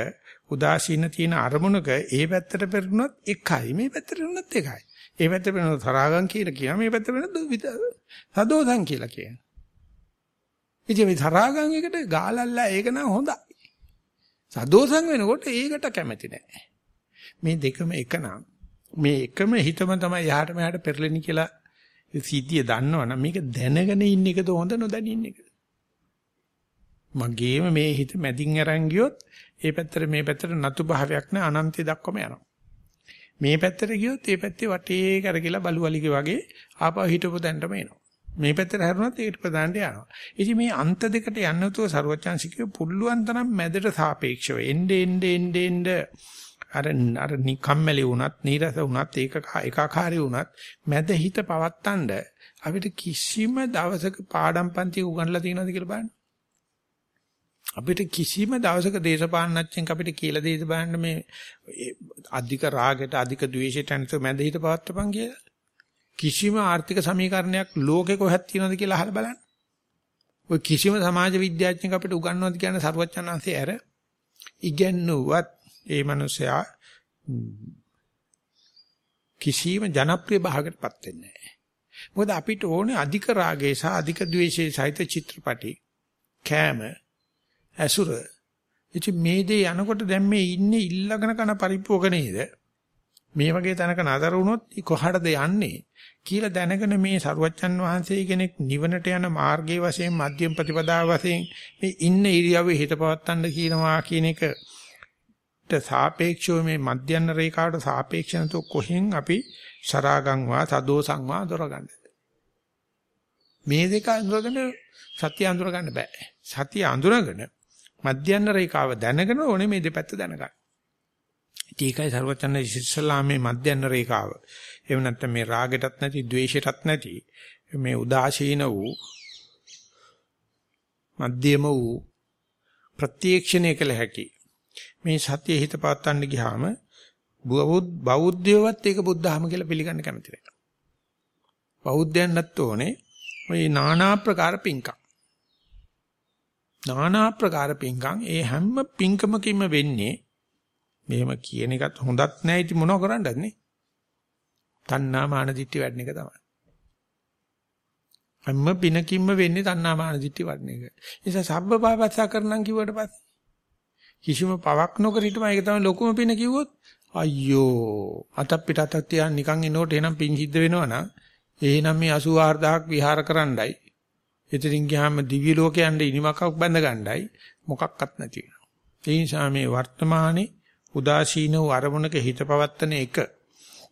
උදාසීන තියෙන අරමුණක ඒ පැත්තට පෙරුණොත් එකයි මේ පැත්තට පෙරුණොත් එකයි. ඒ පැත්තට පෙරුණොත් සරාගං කියලා කියනවා මේ පැත්තට පෙරුණොත් සදෝසං කියලා කියනවා. ඉතින් මේ සරාගං එකට ගාලල්ලා ඒක නම් හොඳයි. සදෝසං වෙනකොට ඒකට කැමති නැහැ. මේ දෙකම එක නම් මේ එකම හිතම තමයි යහට මෙහාට පෙරලෙන්නේ කියලා සිද්ධිය දන්නවනම් මේක දැනගෙන ඉන්න එකද හොඳ නොදැන ඉන්න එකද? මගේම මේ හිත මැදින් අරන් ගියොත් ඒ පැත්තට මේ පැත්තට නතු භාවයක් නැ අනන්තය දක්වම යනවා. මේ පැත්තට ගියොත් ඒ පැත්තේ වටේ කරගිලා බලුවලිගේ වගේ ආපහු හිටපො දැන්නම එනවා. මේ පැත්තට හැරුණත් ඒකට ප්‍රදාන්ට යනවා. ඉතින් මේ අන්ත දෙකට යන්නතුව ਸਰවචාන්සිකේ පුල්ලුවන් තරම් මැදට සාපේක්ෂව එnde ende ende ende අර අර නිකම්මැලි වුණත් නීරස වුණත් ඒක ඒකාකාරී වුණත් මැද හිත පවත්තන්න අපිට කිසිම දවසක පාඩම් පන්ති උගන්ලා තියෙනවද කියලා බලන්න. අපිට කිසිම දවසක දේශපාලනඥයෙක් අපිට කියලා දෙයිද බලන්න මේ අධික රාගයට අධික ද්වේෂයට අනුව මැද හිත පවත්තපන් කියලා. කිසිම ආර්ථික සමීකරණයක් ලෝකේ කොහෙත් තියෙනවද කියලා අහලා බලන්න. ඔය කිසිම සමාජ විද්‍යාඥයෙක් අපිට උගන්වනවද කියන සරුවච්චන්හන්සේ ඇර ඉගෙනුවත් ඒ මනුස්සයා කිසියම් ජනප්‍රිය භාගයකටපත් වෙන්නේ නැහැ. මොකද අපිට ඕනේ අධික රාගය සහ අධික ද්වේෂයේ සහිත චිත්‍රපටි කෑම ඇසුර. ඉතින් මේ දේ යනකොට දැන් මේ ඉන්නේ ඉල්ලගෙන කන පරිප්පුවක නේද? මේ වගේ තැනක නතර වුණොත් කොහටද යන්නේ කියලා දැනගෙන මේ සරුවච්චන් වහන්සේ කෙනෙක් නිවනට යන මාර්ගයේ වශයෙන් මධ්‍යම ප්‍රතිපදාව වශයෙන් මේ ඉන්න ඉරියව්වේ හිත පවත්තන්න කියනවා කියන එක සාපේක්ෂව මේ මධ්‍යන්න රේඛාවට සාපේක්ෂ නැතුව කොහෙන් අපි සරාගං වා සදෝසං වා දොරගන්නද මේ දෙක අඳුරගෙන සත්‍ය අඳුර ගන්න බෑ. සත්‍ය අඳුරගෙන මධ්‍යන්න රේඛාව දැනගෙන ඕනේ මේ දෙපැත්ත දැනගන්න. ඒකයි ਸਰවචන්න ඉස්සල්ලාමේ මධ්‍යන්න රේඛාව. එහෙම නැත්නම් මේ රාගෙටත් නැති ද්වේෂෙටත් නැති මේ උදාසීන වූ මධ්‍යම වූ ප්‍රත්‍යක්ෂණය කළ හැකි මේ සතිය හිත පාත්තන්න ගියාම බෞද්ධයවත් ඒක බුද්ධහම කියලා පිළිගන්න කැමති නැහැ. බෞද්ධයන්වත් ඕනේ ওই নানা ප්‍රකාර පිංකම්. নানা ප්‍රකාර පිංකම් ඒ හැම පිංකමකින්ම වෙන්නේ මෙහෙම කියන එකත් හොඳත් නැහැ ඉතින් මොනව කරන්නද නේ? තණ්හා මාන දිට්ඨි වැඩන එක තමයි. හැම පිනකින්ම වෙන්නේ තණ්හා මාන දිට්ඨි වඩන එක. ඒ නිසා සබ්බ පාපස්සා කරනම් කිව්වට පස්සේ කිසිම පවක් නොකර හිටම ඒක තමයි ලොකුම පින කිව්වොත් අයියෝ අතක් පිට අතක් තියන් නිකන් එනකොට එනම් පින් සිද්ධ වෙනවනම් එහෙනම් මේ 84000ක් විහාර කරන්නයි. එතනින් ගියාම දිව්‍ය ලෝකයන්ට ඉනිමකක් බැඳ ගන්නයි මොකක්වත් නැති වෙනවා. ඒ නිසා මේ වර්තමානයේ උදාසීන වූ අරමුණක හිත පවත්තන එක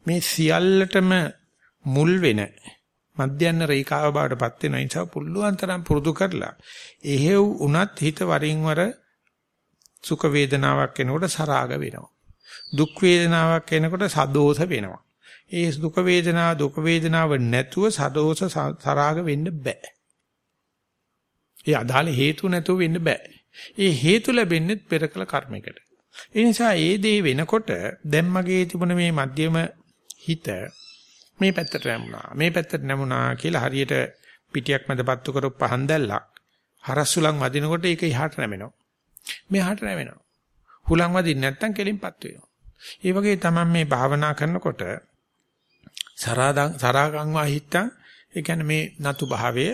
මේ සියල්ලටම මුල් වෙන මධ්‍යන්න රේඛාව බවටපත් වෙන නිසා පුළුවන් තරම් පුරුදු කරලා එහෙව් උනත් හිත වරින් වර සුඛ වේදනාවක් එනකොට සරාග වෙනවා. දුක් වේදනාවක් එනකොට සදෝෂ වෙනවා. ඒ දුක වේදනාව දුක වේදනාව නැතුව සදෝෂ සරාග වෙන්න බෑ. ඒ අදාළ හේතු නැතුව වෙන්න බෑ. ඒ හේතු ලැබෙන්නේ පෙරකල කර්මයකට. ඒ නිසා ඒ දේ වෙනකොට දැන් මගේ තිබුණ මේ මධ්‍යම හිත මේ පැත්තට නැමුණා. මේ පැත්තට නැමුණා කියලා හරියට පිටියක් මැද පත්තු කරපු පහන් දැල්ලක් හරස්සුලන් වදිනකොට ඒක එහාට නැමෙනවා. මෙහාට නැමෙනවා. හුලං වදින්න නැත්තම් කෙලින්පත් වෙනවා. ඒ වගේ තමයි මේ භාවනා කරනකොට සරාදං සරාගං වාහිත්තං ඒ කියන්නේ මේ නතු භාවය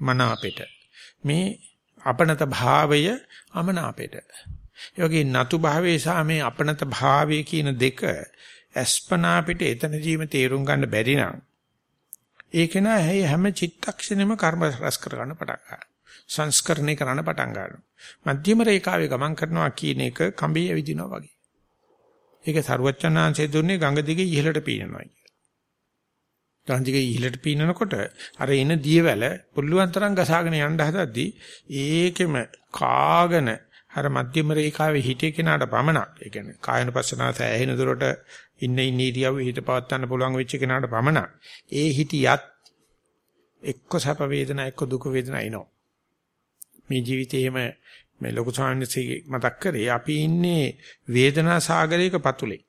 මනාපෙට මේ අපනත භාවය අමනාපෙට ඒ වගේ නතු භාවයේ සහ මේ අපනත භාවයේ කියන දෙක අස්පනා පිට එතනදීම තේරුම් ගන්න බැරි නම් ඒක නෑ හැම චිත්තක්ෂණෙම කර්ම රස කර ගන්න පටන් ගන්නවා. සංස්කරණය කරන්න පටන් ගන්නවා. මධ්‍යම රේඛාවේ ගමන් කරනවා කියන එක කඹේ විදිනවා වගේ. ඒක සරුවච්චනාංශයේ දුන්නේ ගඟ දිගේ ඉහළට පීනනවා කියලා. ගඟ දිගේ ඉහළට පීනනකොට අර එන දියවැල පුළුවන් තරම් ගසාගෙන යන්න හදද්දී ඒකෙම කාගෙන අර මධ්‍යම රේඛාවේ හිතේ කෙනාට පමණක් ඒ කියන්නේ කායන පස්සනා සෑහෙන දුරට ඉන්න ඉන්න ඉරියව්වේ හිත පවත්වන්න පුළුවන් වෙච්ච කෙනාට පමණක් ඒ හිතියත් එක්ක සැප වේදනා එක්ක දුක වේදනා එනවා මේ ජීවිතේම මේ ලොකු සාංශික මතක් කරේ අපි ඉන්නේ වේදනා සාගරයක පතුලේ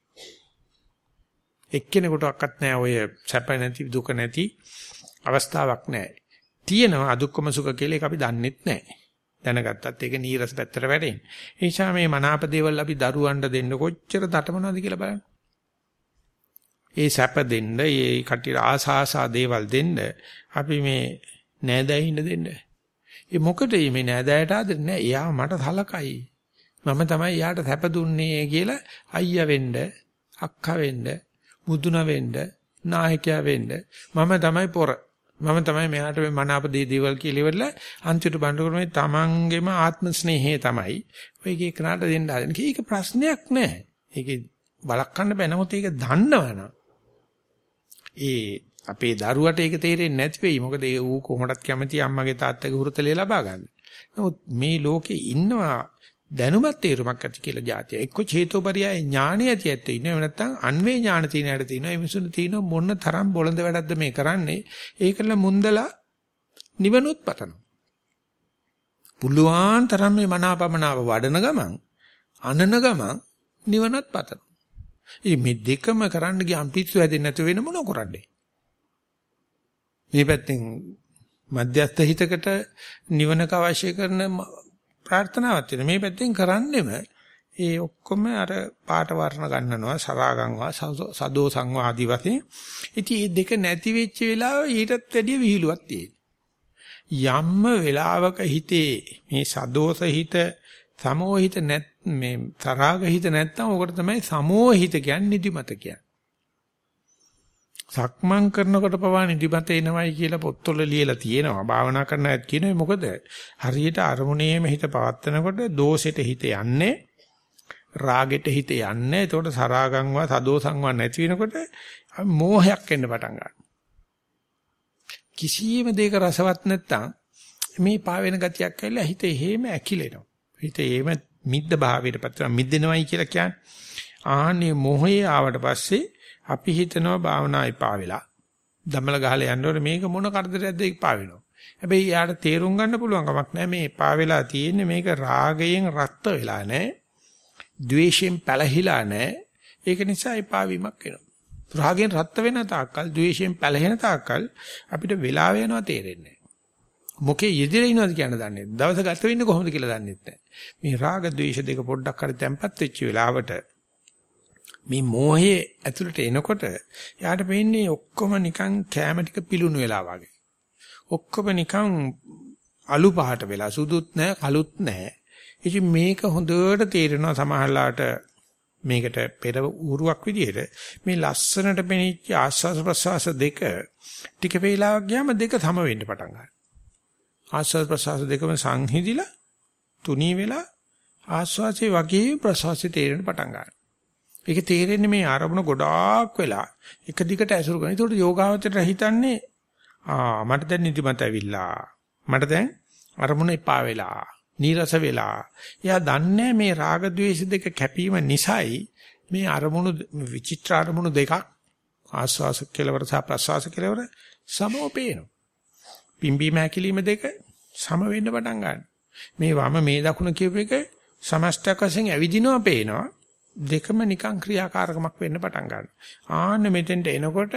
එක්කෙනෙකුටවත් නැහැ ඔය සැප නැති දුක නැති අවස්ථාවක් නැහැ තියෙනවා අදුක්කම සුඛ කියලා ඒක අපි දන්නෙත් නැහැ දැනගත්තත් ඒක නීරස පැත්තට වැටෙන්නේ. ඒ නිසා මේ මනාප දේවල් අපි දරුවන්ට දෙන්න කොච්චර තටමනවද කියලා බලන්න. ඒ සැප දෙන්න, ඒ කටියට ආසාසා දේවල් දෙන්න අපි මේ නෑදෑයින්න දෙන්න. ඒ මොකද මේ නෑදෑයට ආදරේ නෑ. එයා මට සලකයි. මම තමයි එයාට සැප දුන්නේ කියලා අයියා වෙන්න, අක්කා වෙන්න, මුදුන වෙන්න, නායකයා වෙන්න මම තමයි පොර. මම තමයි මෙයාට මේ මනාප දේ දේවල් කියලා ඉවරලා අන්තිමට බණ්ඩ කරන්නේ තමන්ගේම ආත්ම ස්නේහය තමයි. ඔය එකේ කනට දෙන්න හදන. ඒක ප්‍රශ්නයක් නෑ. ඒකේ බලක්වන්න බෑ. නමුත් ඒක දන්නවනම් ඒ අපේ දරුවට ඒක තේරෙන්නේ නැති වෙයි. මොකද ඒ ඌ කොහොමඩත් කැමති අම්මගේ තාත්තගේ හුරතලේ ලබා ගන්න. නමුත් මේ ලෝකේ ඉන්නවා දැනුමත් තේරුමක් ඇති කියලා જાතිය. එක්ක චේතෝපරියය ඥාණය ඇති ඇත්තේ ඉන්නේ. එහෙම නැත්නම් අන්වේ ඥාන තියෙන හැට තියෙනවා. ඒ මිනිසුන් තියෙන මොන තරම් බොළඳ වැඩක්ද මේ කරන්නේ? ඒකල මුන්දලා නිවනුත් පතනවා. පුළුවන් තරම් මේ මනාපමනාව වඩන ගමන් අනන ගමන් නිවනත් පතනවා. ඉතින් මේ දෙකම කරන්න ගියම් පිස්සු හැදෙන්නේ නැතු වෙන මොන කරන්නේ? මේ පැත්තෙන් මධ්‍යස්ථ හිතකට නිවනක අවශ්‍ය කරන ප්‍රාර්ථනාවක් තියෙනවා. මේ පැත්තෙන් කරන්නෙම ඒ ඔක්කොම අර පාට වර්ණ ගන්නනවා සරාගංවා සදෝ සංවාදී වශයෙන්. ඉතින් මේ දෙක නැති වෙච්ච වෙලාව ඊටත් වැඩිය විහිළුවක් තියෙනවා. යම්ම වෙලාවක හිතේ මේ සදෝස හිත සමෝහිත නැත් මේ තරාග හිත නැත්තම් ඔකට තමයි සමෝහිත කියන්නේ නිදිමත කියන්නේ. සක්මන් කරනකොට පවා නිදිමත එනවයි කියලා පොත්වල ලියලා තියෙනවා. භාවනා කරන අයත් කියනවා මොකද හරියට අරමුණේම හිත පවත්නකොට දෝෂෙට හිත යන්නේ රාගෙට හිත යන්නේ. එතකොට සරාගංවා සදෝසංවා නැති වෙනකොට මෝහයක් එන්න පටන් ගන්නවා. කිසියම් දෙයක රසවත් නැත්තම් මේ පාවෙන ගතියක් ඇවිල්ලා හිත එහෙම ඇකිලෙනවා. හිත එහෙම මිද්ද භාවයට පත් මිද්දෙනවයි කියලා කියන්නේ. ආන්නේ මොහේ ආවට පස්සේ අපි හිතනවා භාවනා එපා වෙලා. දමල ගහලා යනකොට මේක මොන කරදරයක්ද එපා වෙනවා. හැබැයි යාට තේරුම් ගන්න පුළුවන් කමක් නැහැ මේ එපා වෙලා තියෙන්නේ මේක රාගයෙන් රත් වෙලා නැහැ. ද්වේෂයෙන් පැලහිලා නැහැ. ඒක නිසා එපා වීමක් වෙනවා. රාගයෙන් රත් වෙන තාක්කල්, ද්වේෂයෙන් පැලහෙන තාක්කල් අපිට වෙලාව යනවා තේරෙන්නේ මොකේ යෙදිලා ඉනවද කියන දන්නේ දවස ගත වෙන්නේ කොහොමද කියලා දන්නේ නැහැ. මේ රාග ද්වේෂ දෙක පොඩ්ඩක් හරි තැම්පත් වෙච්ච වෙලාවට මේ මෝහයේ ඇතුළට එනකොට යාට පේන්නේ ඔක්කොම නිකන් කැම ටික පිලුණු වෙලා වගේ. ඔක්කොම නිකන් අලු පහට වෙලා සුදුත් නැහැ කළුත් නැහැ. ඉතින් මේක හොඳට තේරෙනවා සමහරලාට මේකට පෙර ඌරුවක් විදිහට මේ ලස්සනට පෙනිච්ච ආස්වාස ප්‍රසවාස දෙක ටික වේලාවක් ගියාම දෙක සම වෙන්න පටන් ගන්නවා. ආස්වාස ප්‍රසවාස දෙකම සංහිඳිලා තුනී වෙලා ආස්වාසේ වගේ ප්‍රසවාසයේ තේරෙන්න පටන් ගන්නවා. ඒක තේරෙන්නේ මේ ආරමුණ ගොඩාක් වෙලා එක දිගට ඇසුරු කරන. ඒකට යෝගාවචරයට හිතන්නේ ආ මට දැන් නිදිමත ඇවිල්ලා. මට දැන් අරමුණ එපා වෙලා. නීරස වෙලා. එයා දන්නේ මේ රාග ద్వේෂ දෙක කැපීම නිසායි මේ අරමුණු විචිත්‍ර අරමුණු දෙකක් ආස්වාස කෙලවර සහ ප්‍රස්වාස කෙලවර සමෝපේන. පිම්බීම හැකිලිම දෙක සම වෙන්න පටන් ගන්නවා. මේ වම මේ දකුණ කියප එක සමස්තක වශයෙන් ඇවිදිනවා පේනවා. දෙකම නිකන් ක්‍රියාකාරකමක් වෙන්න පටන් ගන්නවා. ආන්න මෙතෙන්ට එනකොට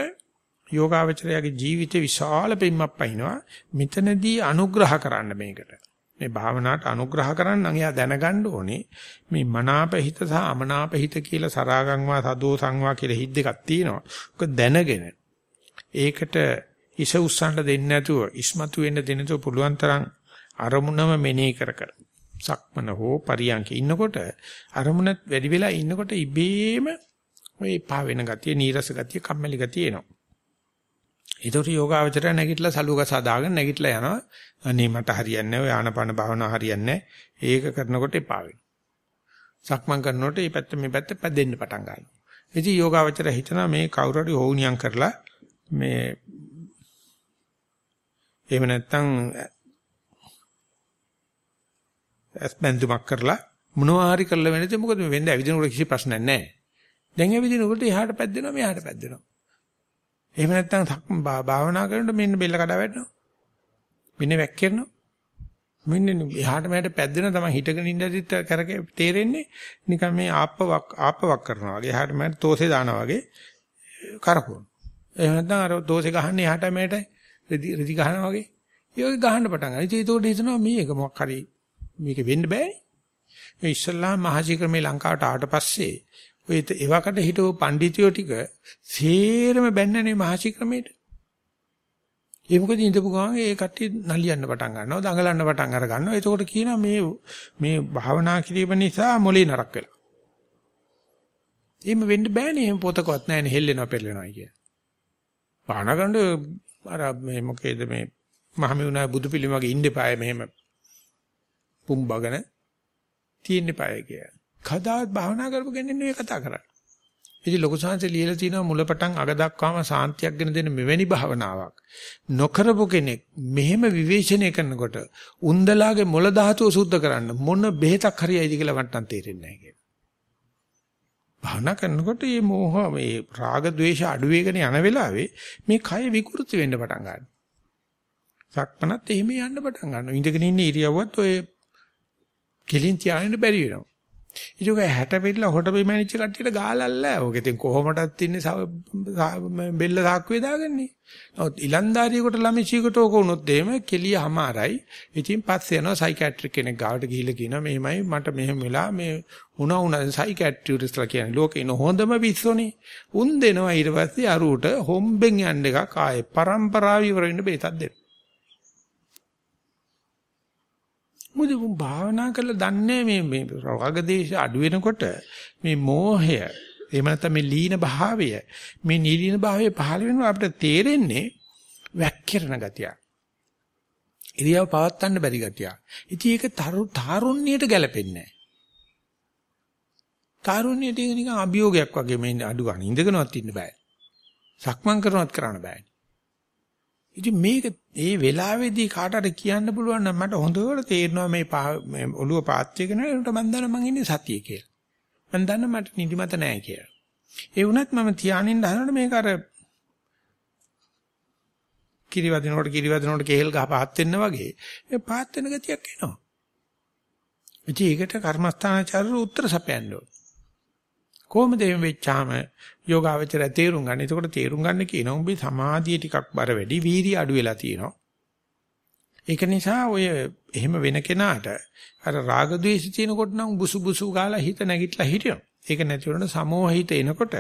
යෝගාවචරයාගේ ජීවිතේ විශාල පිම්මක් පයින්නවා. මෙතනදී අනුග්‍රහ කරන්න මේකට. මේ භාවනාවට අනුග්‍රහ කරන්න නම් එයා දැනගන්න ඕනේ මේ මනාප හිත සහ අමනාප හිත කියලා සරාගංවා සදෝ සංවා කියලා හිත් දෙකක් තියෙනවා. ඔක දැනගෙන ඒකට ඉස උස්සන්න දෙන්නේ නැතුව ඉස්මතු වෙන්න දෙන්න නැතුව පුළුවන් තරම් අරමුණම මෙනෙහි කර කර සක්මන හෝ පරියන්කේ ඉන්නකොට අරමුණත් වැඩි වෙලා ඉන්නකොට ඉබේම ඔය පා වෙන ගතිය, නීරස ගතිය, කම්මැලි ගතිය එනවා. ඒතකොට යෝගාවචරය නැගිටලා සලුවක සදාගෙන නැගිටලා යනවා. අනේ මට හරියන්නේ නැහැ. ඔය ආනපන භාවනාව හරියන්නේ නැහැ. ඒක කරනකොට එපා වෙනවා. සක්මන් කරනකොට මේ පැත්ත මේ පැත්ත පැදෙන්න පටන් ගන්නවා. ඉතින් යෝගාවචරය හිතනවා මේ කවුරු හරි හොවුනියම් කරලා මේ එහෙම නැත්නම් ඇස්බැඳුමක් කරලා මොනවා හරි කරලා වෙනද මොකද මේ වෙන්නේ ඇවිදිනකොට කිසි ප්‍රශ්නයක් නැහැ. දැන් ඇවිදිනකොට එහාට පැද්දෙනවා මෙහාට පැද්දෙනවා. එහෙම නැත්නම් භාවනා කරනකොට මෙන්න බෙල්ල කඩා වැටෙනවා. මෙන්න වැක්කිරනවා. මෙන්න එහාට මෙහාට පැද්දෙන තමයි හිටගෙන ඉඳිද්දිත් කරකේ තේරෙන්නේ නිකන් මේ ආප්පවක් ආප්පවක් කරනවා වගේ එහාට මෙහාට තෝසේ දානවා වගේ කරකවන. එහෙම නැත්නම් අර තෝසේ ගහන්නේ එහාට මෙහාට රෙදි රෙදි ගහනවා වගේ. ඒ වගේ ගහන්න පටන් ගන්නවා. ඉතින් ඒකට හිතනවා මේක මොකක් හරි මේක වෙන්න බෑනේ. ඒ ඉස්ලාම් මහජී ක්‍රමේ ලංකාවට ආවට පස්සේ ඔය එවකට හිටව පඬිතියෝ ටික සේරම බැන්නනේ මහජී ක්‍රමේට. ඒ මොකද ඉඳපු ගමන් ඒ කට්ටිය නලියන්න පටන් ගන්නවා, දඟලන්න පටන් අර ගන්නවා. එතකොට කියනවා මේ මේ භාවනා කිරීම නිසා මොලේ නරක වෙලා. එහෙම වෙන්න බෑනේ. එහෙම පොතකවත් නැහැනේ හෙල්ලෙනවා පෙරලෙනවා කිය. භාවනා කරනකොට අර මේ මොකේද මේ මහමෙවුනා බුදු පිළිම වගේ ඉන්න එපාය මෙහෙම පුම්බගෙන තියෙන්න පාය කිය. කදාත් භාවනා කරපු කෙනෙක් නෙවෙයි කතා කරන්නේ. ඉතින් ලොකු සංහසේ ලියලා තිනවා මුලපටන් අග දක්වාම සාන්තියක් ගෙන දෙන මෙවැනි භාවනාවක් නොකරපු කෙනෙක් මෙහෙම විවේචනය කරනකොට උන්දලාගේ මොළ ධාතුව සුද්ධ කරන්න මොන බෙහෙතක් හරියයිද කියලා මට තේරෙන්නේ නැහැ භාවනා කරනකොට මේ මෝහ මේ රාග ద్వේෂ අඩු වෙගෙන යන වෙලාවේ මේ කය විකෘති වෙන්න පටන් ගන්නවා. සක්මනත් එහෙම යන්න පටන් ගන්නවා. ඉඳගෙන ඉන්න ඉරියව්වත් ඔය කෙලින් තියාගෙන බැරි වෙනවා. ඒක හැට බෙල්ල හොට බෙමැනිච්ච කට්ටියට ගාලල්ලා. ඕක ඉතින් කොහොමටත් ඉන්නේ බෙල්ල සාක්කුවේ දාගන්නේ. නමුත් ඉලන්දාරියෙකුට ළමචීකට ඕක වුණොත් එහෙම කෙලිය හමාරයි. ඉතින් පස්සේ යනවා සයිකියාට්‍රික් කෙනෙක් ගාවට ගිහිල්ලා කියනවා මෙහෙමයි මට මෙහෙම වෙලා මේ වුණා වුණා සයිකියාට්‍රිස්ට්ලා කියන්නේ ලෝකේ ඉන හොඳම පිස්සෝනේ. උන් දෙනවා ඊට පස්සේ අරුවට හොම්බෙන් යන්න එකක් ආයේ પરම්පරාව ඉවර වෙන්න බේතක් දෙන්න. මොකද උන් භාවනා කරලා දන්නේ මේ මේ රාග දේශ අඩු වෙනකොට මේ මෝහය එහෙම නැත්නම් මේ ලීන භාවය මේ නිලීන භාවය පහළ වෙනවා අපිට තේරෙන්නේ වැක්කිරණ ගතිය. ඉරියව පවත්වන්න බැරි ගතිය. ඉතින් ඒක තාරුණ්‍යයට ගැලපෙන්නේ නැහැ. තාරුණ්‍යයට නිකන් අභියෝගයක් වගේ මේ අඩු ගන්න ඉඳගෙනවත් ඉන්න බෑ. සක්මන් කරනවත් කරන්න බෑ. ඉතින් මේක ඒ වෙලාවේදී කාටට කියන්න පුළුවන් නම් මට හොඳට තේරෙනවා මේ ඔළුව පාත්‍ය කරනකොට මම දන්නවා මං ඉන්නේ සතියේ කියලා. මම දන්නවා මට නිදිමත නැහැ කියලා. ඒ වුණත් මම තියානින්න හදනකොට මේක අර කිරිවදිනකොට කිරිවදිනකොට කේල් ගහ පහත් වෙන්න වගේ මේ පහත් වෙන ගතියක් එනවා. ඉතින් ඒකට කර්මස්ථානාචාර්ය උත්තර සපයන්න ඕන. කොහොමද එහෙම වෙච්චාම යෝගාවචරය තේරුම් ගන්න. එතකොට තේරුම් ගන්න කියනවා උඹේ සමාධිය ටිකක් බර වැඩි, වීර්ය අඩු වෙලා තියෙනවා. ඒක නිසා ඔය එහෙම වෙන කෙනාට අර රාග ద్వේෂ තියෙනකොට නම් බුසු බුසු ගාලා හිත නැගිටලා හිටියොත් ඒක නැති වුණොත් සමෝහිත එනකොට